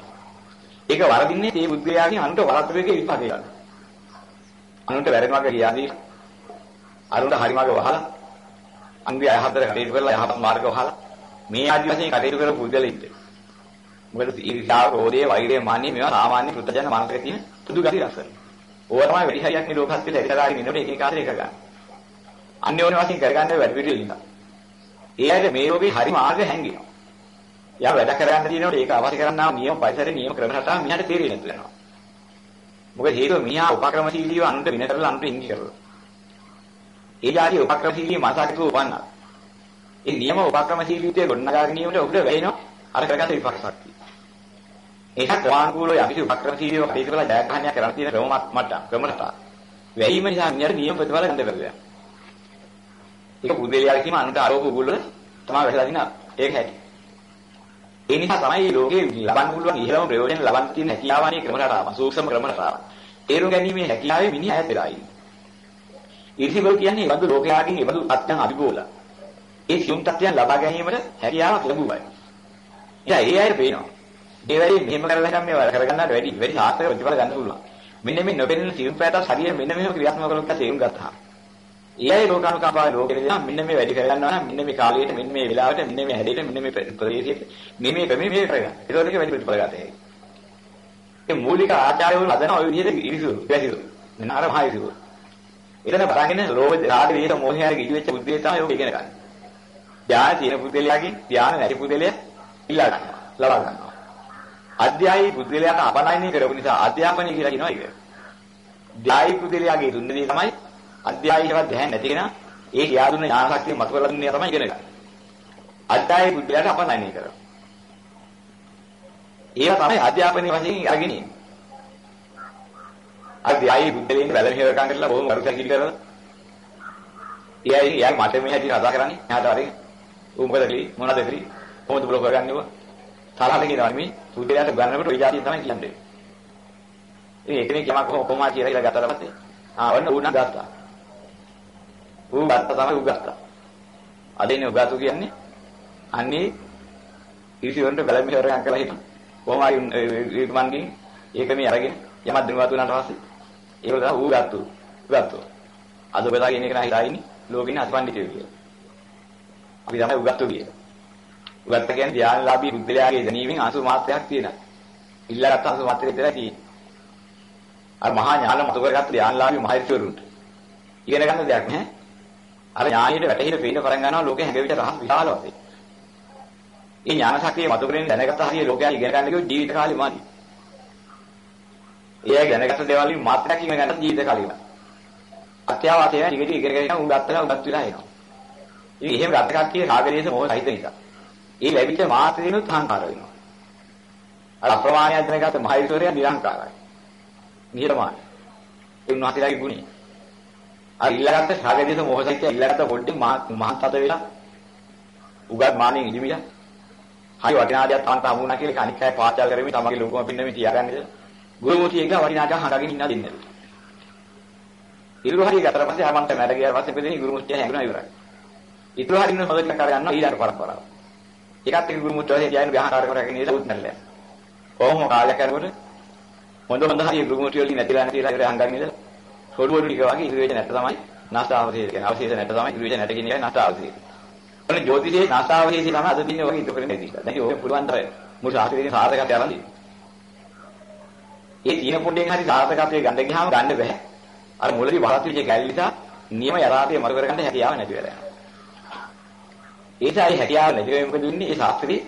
ඒක වරදින්නේ මේ බුද්ධයාගේ අනුන්ට වරද්දපේකේ විපාක ගන්න. අනුන්ට වැරදිමක කියාදී අරුන්ට හරිමක වහලා අංගය හතර කටයුතු කරලා යහපත් මාර්ග වහලා මේ ආදි වශයෙන් කටයුතු කරපු පුද්ගලෙයින්ද මොකද ඊර්ෂ්‍යාව, රෝධය, වෛරය, මාන්නය මේවා සාමාන්‍ය පුත්තජන මනසක තියෙන පුදු ගති ලක්ෂණ. ඕවා තමයි වැඩි හරියක් මේ ලෝකස්තිල එකකාරී වෙනකොට එක එක ආකාරයක ගන්න. අන්‍යෝන්‍ය වශයෙන් කරගන්න වැඩ පිළිවෙල ඉන්න. ඒ ඇයිද මේ ලෝකේ හරි මාර්ග හැංගෙනවා. යා වැඩ කරගන්න තියෙනකොට ඒක අවශ්‍ය කරන්නා නියම පරිසරේ නියම ක්‍රම රටාව මියාට තේරෙන්නේ නැතු වෙනවා. මොකද හේතුව මියා උපක්‍රමශීලීව අනුන්ට වින කරලා අනුන්ට ඉංගි කරලා. ඒ જાතිය උපක්‍රමශීලී මාසාකතු උපන්නා. ඒ නියම උපක්‍රමශීලීත්වයේ ගොඩනගාගෙන යීමට ඔබට වෙයිනවා අර කරගන්න විපාක ශක්තිය. ඒක ක්‍රමානුකූලව යකිසි උපක්‍රමශීලීව කටයුතු කරලා ජයග්‍රහණය කරලා තියෙන ක්‍රම මට්ටම් ක්‍රමරට. වෙයිම නිසා මියාට නියම ප්‍රතිඵල ගන්න බැහැ. ඒක පුදේලියාගේ කීම අනුන්ට ආරෝප උගුල තමයි වෙලා දිනා. ඒක හැටි. ඒ නිසා තමයි ලෝකේ ලබන්න පුළුවන් ඉහළම ප්‍රයෝජන ලබන්න තියෙන හැකියාවනේ ක්‍රම රටාව, සූක්ෂම ක්‍රම රටාව. තේරුම් ගැනීමේ හැකියාවේ මිනිහ ඈත වෙලා ඉන්නේ. ඊර්ෂිබල් කියන්නේ ඒ වගේ ලෝකයාගෙන් ඒ වගේ අත්‍යන් අභිබෝල. ඒ සියුම් තත්ත්වයන් ලබා ගැනීමට හැකියාවක් ලැබුවයි. එයා ඒ අයට පේනවා. ඒ වැඩි මෙහෙම කරලා නම් මේවා කරගන්නට වැඩි වැඩි සාර්ථක ප්‍රතිඵල ගන්න පුළුවන්. මෙන්න මේ නොපෙනෙන සියුම් පැත්තක් හරියට මෙන්න මෙහෙම ක්‍රියාත්මක කරලා තේරුම් ගත්තා. ඒ අය ලෝකානුකම්පාවේ ලෝකෙට දෙනවා මෙන්න මේ වැඩි කරගන්නවා නම් මෙන්න මේ කාලයට මෙන්න මේ වෙලාවට මෙන්න මේ හැඩයට මෙන්න මේ ප්‍රදේශයට මේ මේ ක්‍රමයේ මේ කරගන්න. ඒකෝට ඒක වැඩි ප්‍රතිඵල ගන්න හැකියි. ඒ මූලික ආචාර්යවරු හදන ඔය විදිහට ඉරිසු වැඩිසු. මෙන්න අර මහයිසු. එතන බලාගෙන රෝග රාග දේශ මොහයාගේ ගිජු වෙච්ච බුද්ධිය තමයි ඔය ඉගෙන ගන්න. ධ්‍යාන තියෙන පුද්ගලයාගෙන් ධ්‍යාන නැති පුද්ගලයා ඉල්ලා ගන්නවා. ලබා ගන්නවා. අධ්‍යායි පුද්ගලයාට අපනයනය කරපු නිසා අධ්‍යාපනය කියලා කියනවා ඒක. ධ්‍යායි පුද්ගලයාගේ දුන්නේ තමයි අධ්‍යායිකවත් දැහැන් නැති කෙනා ඒ කියා දුන්න ඥාන ශක්තිය මතු කරලා දුන්නේ තමයි ඉගෙන ගන්න. අධ්‍යායි පුද්ගලයාට අපනයනය කරනවා. ඒවා තමයි අධ්‍යාපනයේ වශයෙන් අද ආයේ බුද්ධලේන වැල මෙහෙවකම් කරලා බොහොම කරුකැකිලි කරන. එයා එයා මට මේ හැටි නදා කරන්නේ. එයාට අරින්. ඌ මොකද කලි මොනවද කරි? කොහොමද බ්ලොක් කරගන්නේ ඔබ? තරහට කියනවා මේ සුදේලට ගන්නකොට ඔය જાතිය තමයි කියන්නේ. ඉතින් ඒකනේ කියමක් කොහොමද කියලා ඉලා ගත්තා ඊපස්සේ. ආ ඔන්න ඌ නම් ගත්තා. ඌ ගත්තා තමයි ඌ ගත්තා. අදිනේ උගතු කියන්නේ අන්නේ ඉරිසිවන්ට වැලමි හොරගම් කළා හිටන්. කොහොම හරි මන්ගේ ඒක මේ අරගෙන යමක් දිනවත් උනාට පස්සේ ඒක තමයි ඌ ගත්තු. ගත්තු. අද බෙදාගෙන ඉන්න කෙනා හිතායිනේ ලෝකෙින් අතිපණ්ඩිතයෝ කියලා. අපි තමයි උගත්තු කියලා. උගත්ත කියන්නේ ධ්‍යානලාභී බුද්ධලයාගේ දැනීමෙන් අංශු මාත්‍රයක් තියෙනවා. ඉල්ලගත්ත අංශු මාත්‍රය විතරයි තියෙන්නේ. අර මහා ඥාන මතු කරගත්ත ධ්‍යානලාභී මහරිචවරුන්ට. ඉගෙන ගන්න දෙයක් නැහැ. අර ඥානියට වැටහිර පේන පරන් ගන්නවා ලෝකේ හැඟවිච්ච රහස් විශාල වශයෙන්. මේ ඥාන ශක්තිය මතු කරගෙන දැනගත්ත හරිය ලෝකයා ඉගෙන ගන්න කිව්ව ජීවිත කාලෙ මාදි. ඒ දැනගත්ත දේවල් වලින් මාත්‍රයක් ඉගෙන ගන්න ජීවිත කාලෙ. අත්‍යවශ්‍ය නැහැ ටික ටික ඉගෙන ගන්න උගත් වෙලා උගත් වෙලා එනවා. ඉතින් එහෙම ගත කට්ටිය රාගදේශ මොහ සහිත නිසා. ඒ ලැබිච්ච මාත්‍රිනුත් අහංකාර වෙනවා. අර අප්‍රමාණයක් දැනගත්ත මහේශ්වරය නිරංකාරයි. නිර්මාණය. ඒ උන්වහන්සේලාගේ ගුණය. අර ඉල්ලගත්ත රාගදේශ මොහ සහිත ඉල්ලගත්ත පොඩ්ඩේ මහත් අත වෙලා උගත් මානෙන් ඉදිමිලා හරි වටිනාදයක් තමන්ට හමුුණා කියලා කණික් අය පාචල් කරමින් තමගේ ලෝකම පින්නමින් තියාගන්නේ. ගුරුමුතිය එක වටිනාදයක් හංගගෙන ඉන්න දෙන්නේ. ඉතුරු හරිය ගතට පස්සේ ආමන්ට මැර ගියාට පස්සේ පෙදෙන ගුරුමුතිය හැංගුණා ඉවරයි. ඉතුරු හරින්න හොදට කර ගන්නවා ඊළඟ පරම්පරාව. ඒකත් එක්ක ගුරුමුතිය හොදේ කියන්නේ ව්‍යවහාර කරගෙන ඉඳලා උත් නැල්ල. කොහොම කාලයක් කරනකොට හොඳ හොඳ හරිය ගුරුමුතිය වලින් නැතිලා නැතිලා ඉවර හංගගෙන ඉඳලා සොඩු වඩු ටික වගේ ඉතුරු වෙච්ච නැට තමයි නාස්තාවශේෂ කියන්නේ. අවශේෂ නැට තමයි ඉතුරු වෙච්ච නැට කියන්නේ නාස්තාවශේෂ. ඔන්න ජෝතිෂයේ නාස්තාවශේෂ තමයි අද තින්නේ වගේ ඉතුරු කරන්නේ ඉතින්. දැන් ඕක පුළුවන් තරම් මුළු ශාස්ත්‍රයේ සාර්ථකත්වය අරන් ඒ තීන පොඩ්ඩෙන් හරි සාර්ථකත්වයේ ගන්න ගියාම ගන්න බෑ. අර මුලදී වරත් විදිහේ ගැල්ලිසා නියම යථාර්ථය මරු කරගන්න හැකියාව නැති වෙලා යනවා. ඒසයි හැකියාව නැති වෙයි මොකද වෙන්නේ? ඒ ශාස්ත්‍රයේ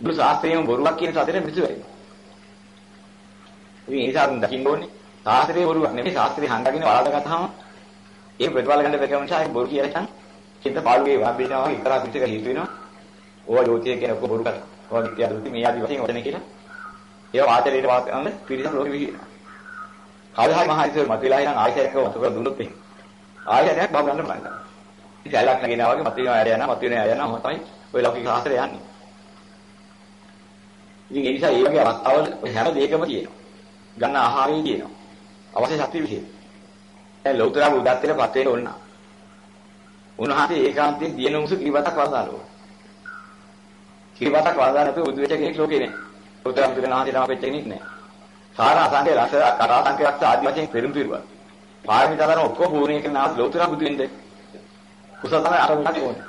මුළු ශාස්ත්‍රයේම බොරුවක් කියන සතරේ මිනිස්සු වෙන්නේ. ඉතින් ඒ නිසා දකින්න ඕනේ. ශාස්ත්‍රයේ බොරුවක් නෙමෙයි ශාස්ත්‍රයේ හංගගෙන වලදගත්තාම ඒ ප්‍රතිඵල ගන්න බැහැ නිසා ඒ බොරු කියලා හිතන් හිත පාළුවේ වම්බිනවා වගේ ඉතරා පිටක හිත වෙනවා. ඕවා ජෝතිය කියන ඔක්කොම බොරු කරා. ඕවා විද්‍යාව දෘති මේ ආදි වශයෙන් වචන කියලා. ඒවා වාචලයට වාත් අන්න පිරිසක් ලෝකෙ විහිදෙනවා. කවදාහරි මහා ඉතින් මතවිලා ඉන්න ආයතනයක වතුර දුන්නොත් එහෙම. ආයතනයක් බව ගන්න බලන්න. ඉතින් ඇලක් නැගෙනවා වගේ මත වෙනවා ඇර යනවා මත වෙනවා ඇර යනවා මොකද තමයි ඔය ලෞකික ශාස්ත්‍රය යන්නේ. ඉතින් ඒ නිසා මේ වගේ අවස්ථාවල හැම දෙයකම කියනවා. ගන්න ආහාරය කියනවා. අවශ්‍ය ශක්තිය විශේෂ. දැන් ලෞතර බුද්ධත්වයට පත් වෙන්න ඕන. උන්වහන්සේ ඒකාන්තයෙන් දින උසු කිරිබතක් වදාළෝ. කිරිබතක් වදාලා නැතුව බුදු වෙච්ච කෙනෙක් ලෝකේ නෑ. ලෞතර බුදුරණාහි නම වෙච්ච කෙනෙක් නෑ. සාර අසංගේ රස කරා සංකේ රස ආදි වශයෙන් පෙරම් පිරුවා. පාරමිතාදන ඔක්කොම පූර්ණේ කරන ආස් ලෞතර බුදු වෙන්නේ. කුසල තමයි අර උන්ට ඕනේ.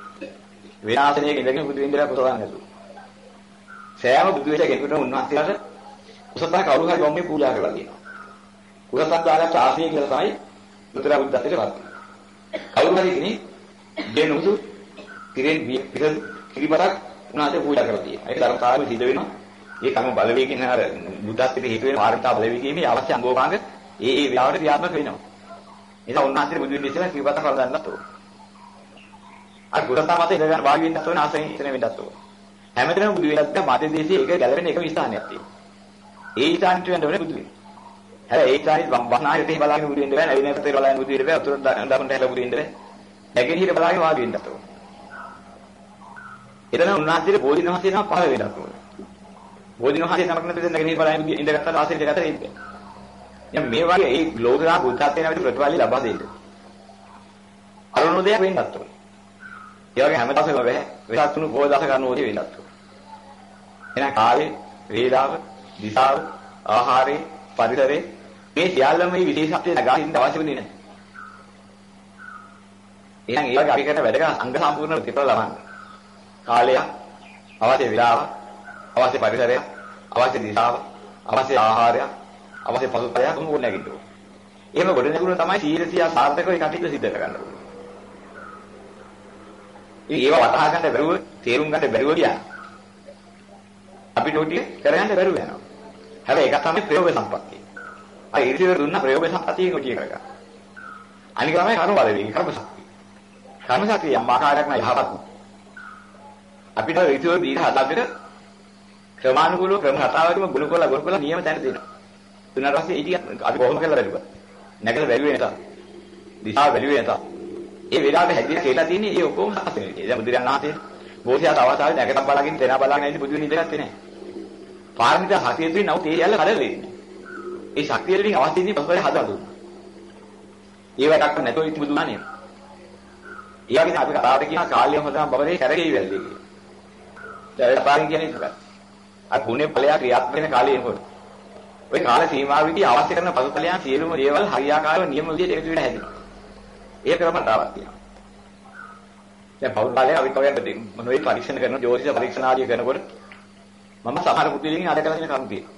විනාශනයේ ඉඳගෙන බුදු වෙන්න කුසල නැහැ. සෑම බුදු වෙච්ච කෙනෙකුට උන්වහන්සේලාට කුසල කවුරු හරි ගොම්මේ පූජා කරලා තියෙනවා. කුසල දාලා ආශ්‍රය කියලා තමයි උතර බුද්ධත්වයට වත්. කවුරු හරි කෙනෙක් දෙනුසු කිරෙන් පිරල් කිරිබරක් උනාට පූජා කරලා තියෙනවා. ඒක ධර්මතාවයේ සිද්ධ වෙනවා. ඒ කම බලවේගින් අර බුද්ධත්වයට හේතු වෙන පාරමිතා බලවේගීමේ අවශ්‍ය අංගෝපාංග ඒ ඒ විලාවට ක්‍රියාත්මක වෙනවා. ඒක උන්වහන්සේ බුදු වෙන්න ඉස්සෙල්ලා කිරිබරක් කරලා ගන්නත් ඕන. අර ගුරුතා මත ඉඳ ගන්න වාග් වෙන්නත් ඕන ආසයෙන් ඉතන වෙන්නත් ඕන. හැමතැනම බුදු වෙනත් මාතේ දේශයේ ඒක ගැලවෙන එකම ස්ථානයක් තියෙනවා. ඒ ස්ථානෙට වෙන්න ඕනේ බුදු වෙන්න. හැබැයි ඒ ස්ථානෙත් වහනායට එහෙ බලාගෙන බුදු වෙන්න බෑ. නැවින පැත්තේ බලාගෙන බුදු වෙන්න බෑ. උතුර දකුණට හැලා බුදු වෙන්න බෑ. නැගෙනහිර බලාගෙන වාඩි වෙන්නත් ඕනේ. එතන උන්වහන්සේට බෝධින වහන්සේ නම පහළ වෙන්නත් ඕනේ. බෝධින වහන්සේ නමක් නැත්නම් නැගෙනහිර බලාගෙන ඉඳගත්තා ආසනෙට ගතර ඉන්නේ. දැන් මේ වගේ ඒ ලෝකයා බුද්ධත්වයෙන් අපිට ප්‍රතිඵල ලබා දෙන්න. අරුණෝදයක් වෙන්නත් ඕනේ. ඒ වගේ හැමදාම බෑ. වෙසක් තුන පොය දස ගන්න ඕනේ වෙන්නත් ඕනේ. එහෙනම් කාලේ, වේලාව, දිශාව, ආහාරේ, පරිසරේ මේ සියල්ලම මේ විශේෂත්වය නගා ඉන්න අවශ්‍ය වෙන්නේ නැහැ. එහෙනම් ඒ වගේ අපි කරන වැඩක අංග සම්පූර්ණ ප්‍රතිඵල ලබන්න. කාලය, අවශ්‍ය වේලාව, අවශ්‍ය පරිසරය, අවශ්‍ය දිශාව, අවශ්‍ය ආහාරය, අවශ්‍ය පසුතලයක් මොකෝ නැගිට ඕන. එහෙම ගොඩ නැගුණා තමයි සීලසියා සාර්ථකව ඒ කටයුතු සිද්ධ කරගන්න ඕනේ. ඉතින් ඒව වටහා ගන්න බැරුව, තේරුම් ගන්න බැරුව ගියා. අපිට උටිය කරගන්න බැරුව යනවා. හැබැයි ඒක තමයි ප්‍රයෝග සම්පත්තිය. අර ඉරිසිවර දුන්න ප්‍රයෝග සම්පත්තියෙන් උටිය කරගන්න. අනික තමයි කර්ම බලවේගය, කර්ම ශක්තිය. කර්ම ශක්තිය යම් ආකාරයක් නම් යහපත්. අපිට ඉරිසිවර දීලා හදාගෙන ක්‍රමානුකූලව ක්‍රම හතාවකම ගුණ කරලා ගුණ කරලා නියම තැන දෙනවා. තුනට පස්සේ ඉතින් අපි කොහොම කරලා බැලුවා. නැගලා බැලුවේ නැත. දිශාව බැලුවේ නැත. ඒ වෙලාවේ හැදිලා කියලා තියෙන්නේ ඒ ඔක්කොම හතර වෙන්නේ. දැන් බුදුරජාණන් වහන්සේ බෝසයාට අවතාවේ නැගලා බලගෙන දෙනා බලගෙන ඉඳි බුදු වෙන ඉඳගත්තේ නැහැ. පාරමිතා හතිය තියෙන නමුත් ඒ යල්ල කඩලා ඉන්නේ. ඒ ශක්තිය වලින් අවශ්‍ය ඉන්නේ පස්සේ හදලා දුන්නා. ඒ වැඩක් නැතෝ ඉති බුදු නානේ. ඒ වගේ අපි කතාවට කියන කාල්‍ය හොදම බබරේ කරගෙයි වැල්ලේ කියලා. දැන් පාරින් කියන්නේ ඒක. අර පුණේ ඵලයක් ක්‍රියාත්මක වෙන කාලේ එනකොට. ওই කාල සීමාවෙදී අවශ්‍ය කරන පසුතලයන් සියලුම දේවල් හරියාකාරව නියම විදිහට එකතු වෙලා හැදෙනවා. ඒ ක්‍රමතාවක් තියෙනවා. දැන් පෞල් කාලේ අපි කවයන්ට මොනවයි පරීක්ෂණ කරන ජෝතිෂ පරීක්ෂණ ආදිය කරනකොට මම සමහර පුදුලින් අර කරලා දෙන කම් තියෙනවා.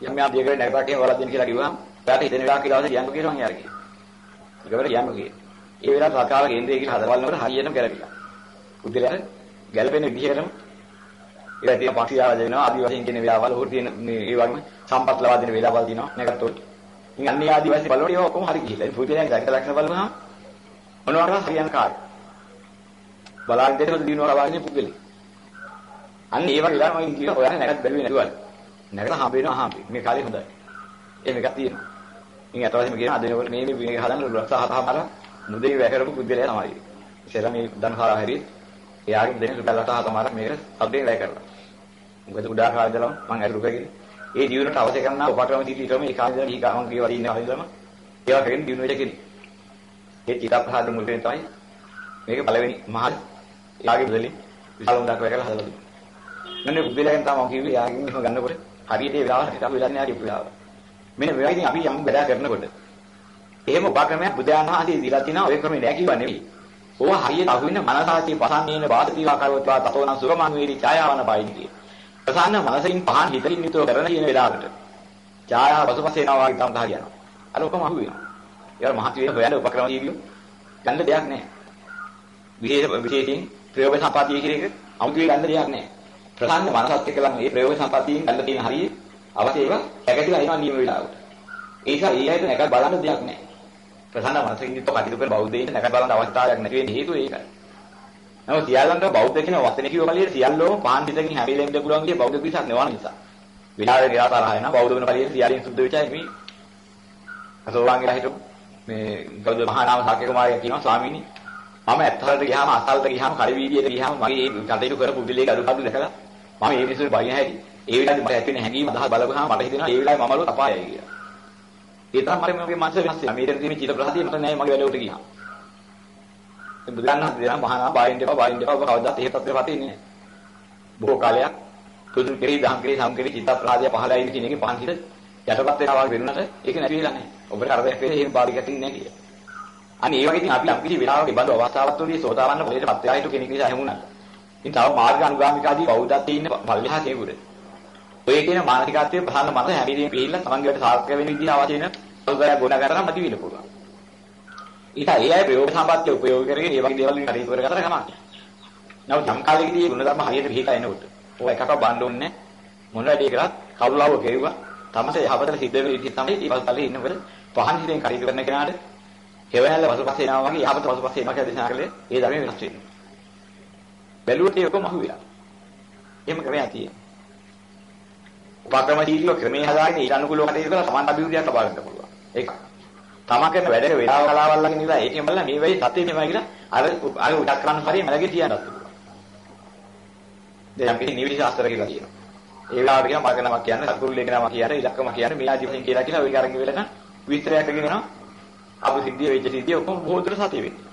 යම් යම් දෙයකට නැගලා කියන වලක් දෙන්න කියලා කිව්වම එයාට හිතෙන වෙලාව කියලා අවශ්‍ය කියන්න කියනවා යාර කියන. ඒකවල කියන්න කියන. ඒ වෙලාවට සකාල කේන්ද්‍රය කියලා හදලා බලනකොට හරියටම ගැලපිලා. පුදුලට ගැලපෙන විදිහටම ඒවා තියෙන පක්ෂියාව දෙනවා ආදි වශයෙන් කියන වෙලාවල් හොර තියෙන මේ ඒ වගේම සම්පත් ලබා දෙන වෙලාවල් තියෙනවා නැගත්තොත්. ඉතින් අන්නේ ආදි වශයෙන් බලනකොට ඒවා ඔක්කොම හරි ගිහිල්ලා. පුදුලෙන් දැක්ක ලක්ෂණ බලනවා මොනවාට හරියන කාර්ය. බලාගෙන දෙන්න දිනුවා ලබාගෙන පුදුලේ. අන්න ඒ වගේ ලා මම කියන ඔයාලා නැගත් බැලුවේ නැතුවල්. නැගලා හම්බ වෙනවා හම්බ. මේ කාලේ හොඳයි. එහෙම එකක් තියෙනවා. ඉතින් අත වශයෙන්ම කියන අද වෙනකොට මේ මේ හදන්න රක්ෂ හතමාර මුදේ වැ කරපු පුද්ගලයා තමයි. ඉතින් මේ ධනහාර හැරි එයාගෙන් දෙන රුපියල් 8 හතමාරක් මේකට සබ්දේ වැය කරලා. මොකද උඩා කාලේ දලම මම අර රුපියල් ඒ දිනුවට අවශ්‍ය කරන උපක්‍රම දීලි ක්‍රම ඒ කාලේ දලා ඊගා මම කියවලා ඉන්නේ ආයෙදම ඒවා කරගෙන දිනු වෙච්ච කෙනෙක්. ඒ චිත්තප්‍රහාද මුල් වෙන තමයි මේක පළවෙනි මහල් එයාගේ මුදලින් විශාල උන්දක් වැය කරලා හදලා දුන්නා. මෙන්න උදේලෙන් තමයි මම කිව්වේ යාගෙන් එහෙම ගන්නකොට හරියට ඒ වෙලාවට හිටපු වෙලාව නෑ කියපු වෙලාව. මෙන්න මේ වගේ අපි යම් බෙදා කරනකොට එහෙම උපක්‍රමයක් බුදුන් වහන්සේ දීලා තිනා ඔය ක්‍රමේ නෑ කිව්වා නෙවෙයි. ඕවා හරියට අහු වෙන මනසාචි පසන්නේන වාදතිවා කරවත්වා තතෝන සුරමන් වේරි ඡායාවන පායින් කිය. ප්‍රසන්න මනසින් පහන් හිතලින් යුතුව කරන කියන වෙලාවට ඡායාව පසුපස එනවා වගේ තමයි හරියනවා. අර ඔකම අහු වෙනවා. ඒවල මහත් වේල හොයන උපක්‍රම දීවියෝ ගන්න දෙයක් නෑ. විශේෂ විශේෂයෙන් ප්‍රයෝග සම්පතිය කියන එක අමුතුවේ ගන්න දෙයක් නෑ. ප්‍රධාන මනසත් එක්ක නම් මේ ප්‍රයෝග සම්පතියෙන් ගන්න තියෙන හරිය අවශ්‍ය ඒවා පැකටිලා එනවා නියම වෙලාවට. ඒ නිසා ඒ ඇයිද නැක බලන්න දෙයක් නෑ. ප්‍රධාන මනසින් ඉන්න කටයුතු කරන බෞද්ධයින්ට නැක බලන්න අවස්ථාවක් නැති වෙන්නේ හේතුව ඒකයි. නමුත් සියල්ලන්ට බෞද්ධ කියන වචනේ කියව කලියේ සියල්ලෝම පාන් පිටකින් හැරිලා ඉන්න පුළුවන් කිය බෞද්ධ පිටක් නෙවන නිසා. විලාවේ නිරාතරහ වෙන බෞද්ධ වෙන කලියේ සියල්ලෙන් සුද්ධ වෙච්චයි මේ අසෝවාංගලා හිටු මේ ගෞතම මහා නාම සාක්‍ය කුමාරයා කියනවා ස්වාමීනි මම ඇත්තට ගියාම අසල්ට ගියාම කරි වීදියට ගියාම මගේ මේ කටයුතු කරපු පුදුලේ අදුකඩු දැකලා මම ඒ මිනිස්සු බයින හැටි ඒ වෙලාවේ මට ඇති වෙන හැඟීම අදහස් බලපුවාම මට හිතෙනවා ඒ වෙලාවේ මමලු අපායයි කියලා. ඒ තරම් මගේ මගේ මනස වෙනස් වෙනවා. මේකට තියෙන චිත්ත ප්‍රසාදිය මට නෑ මගේ වැඩවලට ගියාම. ඒ බුදුරණන් දෙනා මහානා බායින් දෙපා බායින් දෙපා කවදාත් එහෙ තත්ත්වෙ ඉන්නේ නෑ. බොහෝ කාලයක් පුදුල් කෙරේ දහම් කෙරේ සම් කෙරේ චිත්ත ප්‍රසාදිය පහළයි ඉන්න කෙනෙක්ගේ පහන් හිත යටපත් වෙනවා වගේ වෙනුනට ඒක නැති වෙලා නෑ. ඔබට අරදයක් වෙන්නේ එහෙම බාධකයක් නෑ කියලා. අනේ ඒ වගේ ඉතින් අපි යම් කිසි වෙලාවක බඳ අවස්ථාවක් තුළදී සෝතාපන්න ඵලයට පත් වෙලා හිටු කෙනෙක් නිසා හැමුණා. ඉතින් තව මාර්ග අනුගාමිකාදී බෞද්ධත්වයේ ඉන්න පල්ලෙහා කෙනෙකුට. ඔය කියන මානසිකත්වයේ ප්‍රධාන මත හැමදේම පිළිලා තමන්ගේ වට සාර්ථක වෙන විදිහ අවශ්‍ය වෙන සෞදරය ගුණ ගන්න මදි වෙන්න පුළුවන්. ඊට ඒ අය ප්‍රයෝග සම්පත්තිය උපයෝග කරගෙන මේ වගේ දේවල් වලින් කටයුතු කරගත්තට කමක් නැහැ. නමුත් යම් කාලෙකදී ගුණ ධර්ම හරියට පිළිලා එනකොට ඔය එකකට බණ්ඩ ඕනේ මොන වැඩේ කරත් කවුරුලාව කෙරුවා තමස යහපතට සිද්ධ වෙන විදිහ තමයි ඊපස් තලේ ඉන්නකොට පහන් හිතෙන් කටයුතු කරන කෙනාට කෙවැල්ල පසුපස්සේ යනවා වගේ යහපත පසුපස්සේ යනවා කියලා දේශනා කළේ ඒ ධර්මයේ වෙනස් වෙන්නේ. බැලුවට ඒක මහුවිලා. එහෙම ක්‍රමයක් තියෙනවා. උපක්‍රමශීලීව ක්‍රමේ හදාගෙන ඊට අනුකූලව කටයුතු කරලා තමන්ට අභිවෘද්ධියක් ලබා ගන්න පුළුවන්. ඒක. තමන් කරන වැඩේ වේලාව කලාවල් ළඟ ඉඳලා ඒකෙන් බලලා මේ වෙයි සත්‍ය මේවා කියලා අර අර උඩක් කරන්න හරිය මලගේ තියන්නත් පුළුවන්. දැන් අපි නිවිලි ශාස්ත්‍ර කියලා කියනවා. ඒ වෙලාවට කියන මගනමක් කියන්නේ සතුරු ලේඛනමක් කියන්නේ ඉලක්කම කියන්නේ මේ ආදිවලින් කියලා කියලා ඔය කරගෙන වෙලන විස්තරයක් කියනවා. අපු සිද්ධිය වෙච්ච සිද්ධිය ඔක්කොම බොහෝ දුර සත්‍ය වෙන්නේ.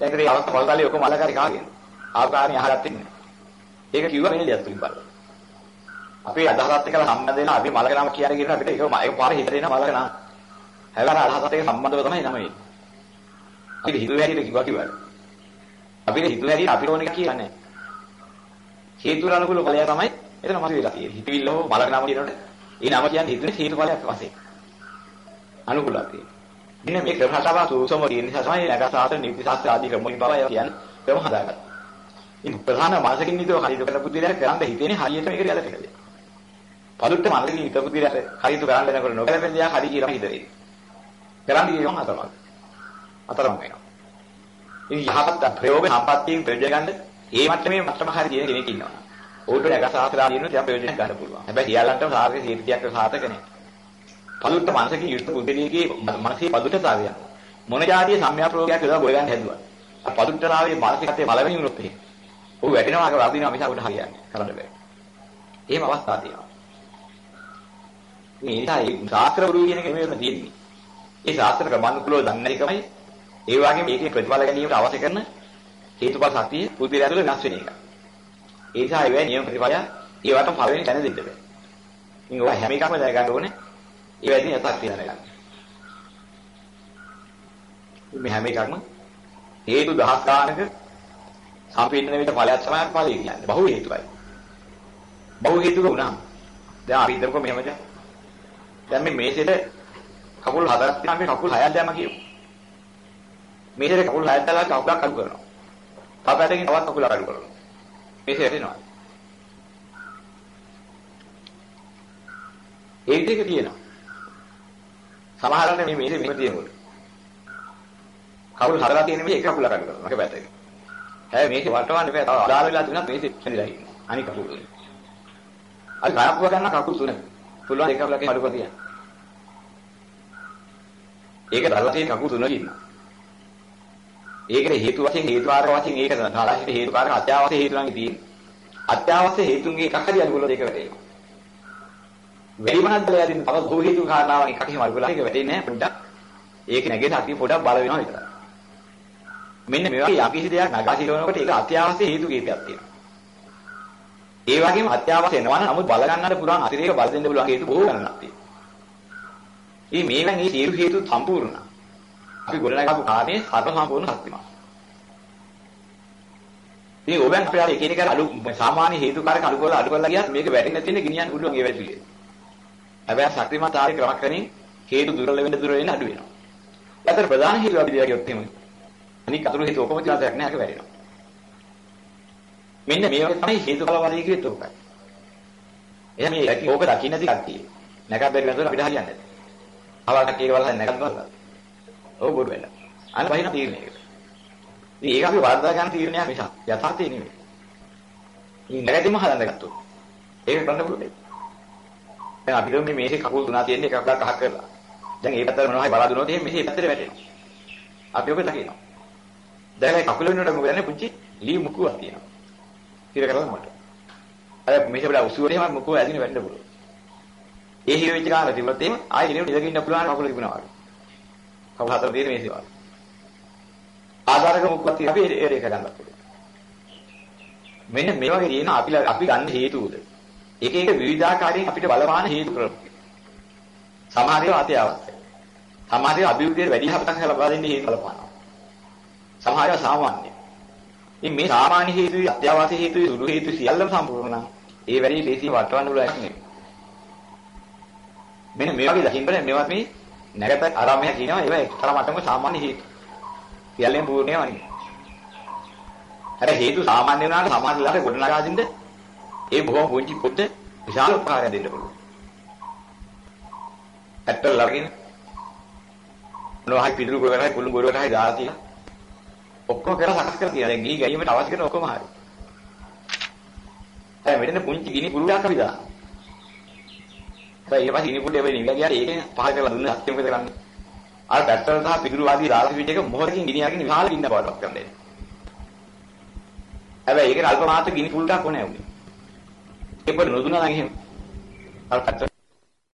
දැන් ඒ අවස්ථාවල් කාලේ ඔක්කොම අලකාරී කාගෙන ආකාරණි අහලත් ඉන්නේ. ඒක කිව්වා මෙන්න දෙයක් තුලින් බලලා. අපේ අදහසත් එක්ක සම්බන්ධ වෙන අපි මලක නම කියන කියන අපිට ඒක ඒක පාර හිතට එන මලක නම. හැබැයි අදහසත් එක්ක සම්බන්ධව තමයි නම එන්නේ. අපිට හිතුවේ හැටියට කිව්වා කිව්වා. අපිට හිතුවේ හැටියට අපිට ඕන එක කියන්නේ. හේතුල අනුකූල ඵලය තමයි එතන මත වෙලා තියෙන්නේ. හිතවිල්ල හෝ මලක නම කියනකොට ඒ නම කියන්නේ හිතුවේ හේතුඵලයක් වශයෙන්. අනුකූලක් තියෙනවා. මෙන්න මේ ක්‍රම හතරව සූසම තියෙන නිසා තමයි නගසාත නීති ශාස්ත්‍ර ආදී ක්‍රම වලින් බව කියන්නේ ක්‍රම හදාගත්තා. ඉතින් ප්‍රධාන මානසික නීතිව කටයුතු කරන පුද්ගලයාට කරන්න හිතෙන්නේ හරියට මේක ගැලපෙන්නේ. පළුට්ටම අල්ලගෙන හිටපු දිර හරියට කරන්න යනකොට නොකලපෙන දෙයක් හරි කියලා හිතේ. කරන්න ගියම අතරමං. අතරමං වෙනවා. ඉතින් යහපත් ප්‍රයෝග සම්පත්තියෙන් ප්‍රයෝජන ගන්න ඒ මට්ටමේ මට්ටම හරි කියන කෙනෙක් ඉන්නවා. ඔහුට නැගසාතලා දිනන තියා ප්‍රයෝජන ගන්න පුළුවන්. හැබැයි යාලන්ටම සාර්ථක ජීවිතයක් සාර්ථක නැහැ. පළුට්ට මනසකින් යුක්ත බුද්ධිලියගේ මනසේ පළුට්ට සාවිය. මොන જાතිය සම්‍යා ප්‍රයෝගයක් කියලා ගොඩ ගන්න හැදුවා. පළුට්ටනාවේ මානසිකත්වයේ බලවෙනින් උනොත් එහෙම. ඔහු වැටෙනවා අර අදිනවා මිසක් උඩ හරියන්නේ කරන්න බෑ. එහෙම අවස්ථා තියෙනවා. මේ ඉතයි ශාස්ත්‍ර වරු කියන එක නෙමෙයි තියෙන්නේ. ඒ ශාස්ත්‍ර ක්‍රමානුකූලව දන්න එකමයි ඒ වගේම මේකේ ප්‍රතිඵල ගැනීමට අවශ්‍ය කරන හේතුඵල ශක්තිය පුදුලිය ඇතුළේ වෙනස් වෙන එක. ඒ නිසා ඒ නියම ප්‍රතිඵලය ඒවට පළවෙනි තැන දෙන්න බෑ. ඉතින් ඔය හැම එකක්ම දැනගන්න ඕනේ. ඒ වැඩි යතක් තියන ගන්න. මේ හැම එකක්ම හේතු දහස් ගානක සම්පීඩන විට ඵලයක් තමයි ඵලය කියන්නේ. බහු හේතුයි. බහු හේතුක වුණාම දැන් අපි හිතමුකෝ මෙහෙමද? දැන් මේ මේසෙට කකුල් හතරක් තියෙනවා මේ කකුල් හයක් දැම්ම කියමු. මේසෙට කකුල් හයක් දාලා කකුලක් අඩු කරනවා. තව පැත්තකින් තවත් කකුලක් අඩු කරනවා. මේසෙ යටිනවා. ඒ විදිහට තියෙනවා. සමහරවිට මේ මේසෙ මෙහෙම තියෙනකොට. කකුල් හතරක් තියෙන මේ එක කකුලක් අඩු කරනවා. එක පැත්තකින්. හැබැයි මේක වටවන්න බෑ. තව අදාළ වෙලා තිබුණත් මේක ඉස්සෙල්ලා ඉන්නේ. අනික කකුල්. අර ගණපුව ගන්න කකුල් තුන. පුළුවන් එක කකුලකින් අඩු කරලා ඒක දරලා තියෙන කකුල් තුනක ඉන්න. ඒකට හේතු වශයෙන් හේතුකාරක වශයෙන් ඒක නාලාහිත හේතුකාරක අත්‍යවශ්‍ය හේතු නම් තියෙන්නේ. අත්‍යවශ්‍ය හේතුන්ගේ එකක් හරි අනුකූලව ඒක වැටෙනවා. වැඩි මනද්දල යදින් තව භෝ හේතු කාරණාවක් එකක් එහෙම අනුකූලව ඒක වැටෙන්නේ නැහැ පොඩ්ඩක්. ඒක නැගෙන අපි පොඩ්ඩක් බල වෙනවා විතරයි. මෙන්න මේ වගේ යකිසි දෙයක් නගා සිරවනකොට ඒක අත්‍යවශ්‍ය හේතු කීපයක් තියෙනවා. ඒ වගේම අත්‍යවශ්‍ය වෙනවා නමුත් බල ගන්නට පුළුවන් අතිරේක බල දෙන්න පුළුවන් හේතු බොහෝ ගණනක් තියෙනවා. මේ මේවෙන් මේ සියලු හේතු සම්පූර්ණ. අපි ගොඩනගපු කාර්යයේ සර්ව සම්පූර්ණ ශක්තිමත්. ඉතින් ඔබෙන් අපේ අර එකිනෙක අඩු සාමාන්‍ය හේතු කාරක අඩු කරලා අඩු කරලා ගියත් මේක වැටෙන්නේ නැතිනේ ගෙනියන්න පුළුවන් ඒ වැඩ පිළිවෙල. හැබැයි ශක්තිමත් ආරේ ක්‍රමක්‍රමයෙන් හේතු දුර්වල වෙන්න දුර්වල වෙන්න අඩු වෙනවා. ඒතර ප්‍රධාන හේතුව අපි දිහා ගියොත් එහෙම අනික අතුරු හේතු ඔක්කොම තියලා දෙයක් නෑ ඒක වැරෙනවා. මෙන්න මේ වගේ තමයි හේතුඵලවාදී කිව්වෙත් උකයි. එහෙනම් මේ ඇති ඕක දකින්න නැති කට්ටිය. නැකත් බැරි වෙනතොර අපිට හරියන්නේ නැහැ. අවකට ඒක වලලා නැකත් බලලා. ඕක බොරු වෙලා. අන්න වහින තීරණයකට. ඉතින් ඒක අපි වර්ධා ගන්න තීරණයක් මිසක් යථාර්ථය නෙමෙයි. ඉතින් නැගදීම හදන්න ගත්තොත්. ඒක කරන්න පුළුවන්. දැන් අපිට මේ මේසේ කකුල් තුනක් තියෙන එකක් කහක් කරලා. දැන් ඒ පැත්තට මොනවා හරි බලා දුනොත් එහෙම මේසේ පැත්තට වැටෙනවා. අපි ඔබ දකිනවා. දැන් ඒ කකුල වෙනුවට මොකද කරන්නේ පුංචි ලී මුකුවක් තියෙනවා. හිර කරලා මට. අර මේසේ බලා උසුවරේ එහෙම මුකුව ඇදින වෙන්න පුළුවන්. ඒ හිර වෙච්ච කාලේ තිබුණත් එහෙම ආයෙ ඉන්නේ ඉඳගෙන ඉන්න පුළුවන් කකුල තිබුණා වගේ. කකුල හතර තියෙන මේසේ වගේ. ආධාරක තියෙන අපි ඒක ගන්න පුළුවන්. මෙන්න මේ වගේ තියෙන අපි අපි ගන්න හේතුවද එක එක විවිධාකාරයෙන් අපිට බලපාන හේතු ක්‍රම. සමහර ඒවා අත්‍යවශ්‍යයි. සමහර ඒවා අභිවෘද්ධියට වැඩි හපතක් ලබා දෙන්න හේතු බලපානවා. සමහර ඒවා සාමාන්‍යයි. ඉතින් මේ සාමාන්‍ය හේතුයි අත්‍යවශ්‍ය හේතුයි සුළු හේතු සියල්ලම සම්පූර්ණ නම් ඒ වැඩි ලේසි වටවන්න පුළුවන් නෙමෙයි. මෙන්න මේ වගේ දකින්න මේවා මේ නැගත ආරාමයක් කියනවා ඒවා එක්තරා මට්ටමක සාමාන්‍ය හේතු. සියල්ලෙන් පූර්ණේම නෙමෙයි. අර හේතු සාමාන්‍ය වුණාට සමාජ ලාභ ගොඩනගා දෙන්න ඒ බොහොම පුංචි පොත විශාල උපකාරයක් දෙන්න පුළුවන්. ඇත්ත ළඟින් මොනවහයි පිටුරු කරලා කුළු ගොඩ කරලා දාලා තියලා ඔක්කොම කරලා සකස් කරලා තියලා දැන් ගිහි ගැයීමට අවශ්‍ය කරන ඔක්කොම හරි. දැන් මෙතන පුංචි ගිනි පුරුඩක් අපි දානවා. දැන් ඊට පස්සේ ගිනි පුරුඩේ වෙන්නේ නිවිලා ගියාට ඒකෙන් පහල කරලා දුන්න හත්ෙම මොකද කරන්නේ? අර පැත්තවල සහ පිටුරු ආදී දාලා පිට එක මොහොතකින් ගිනි යකින් විශාල ගින්න බවටපත් කරන්න දෙන්නේ. හැබැයි ඒකට අල්ප මාත්‍ර ගිනි පුරුඩක් ඕනේ වුණේ. ඒක නොදුනා නම් එහෙම. අර පැත්තට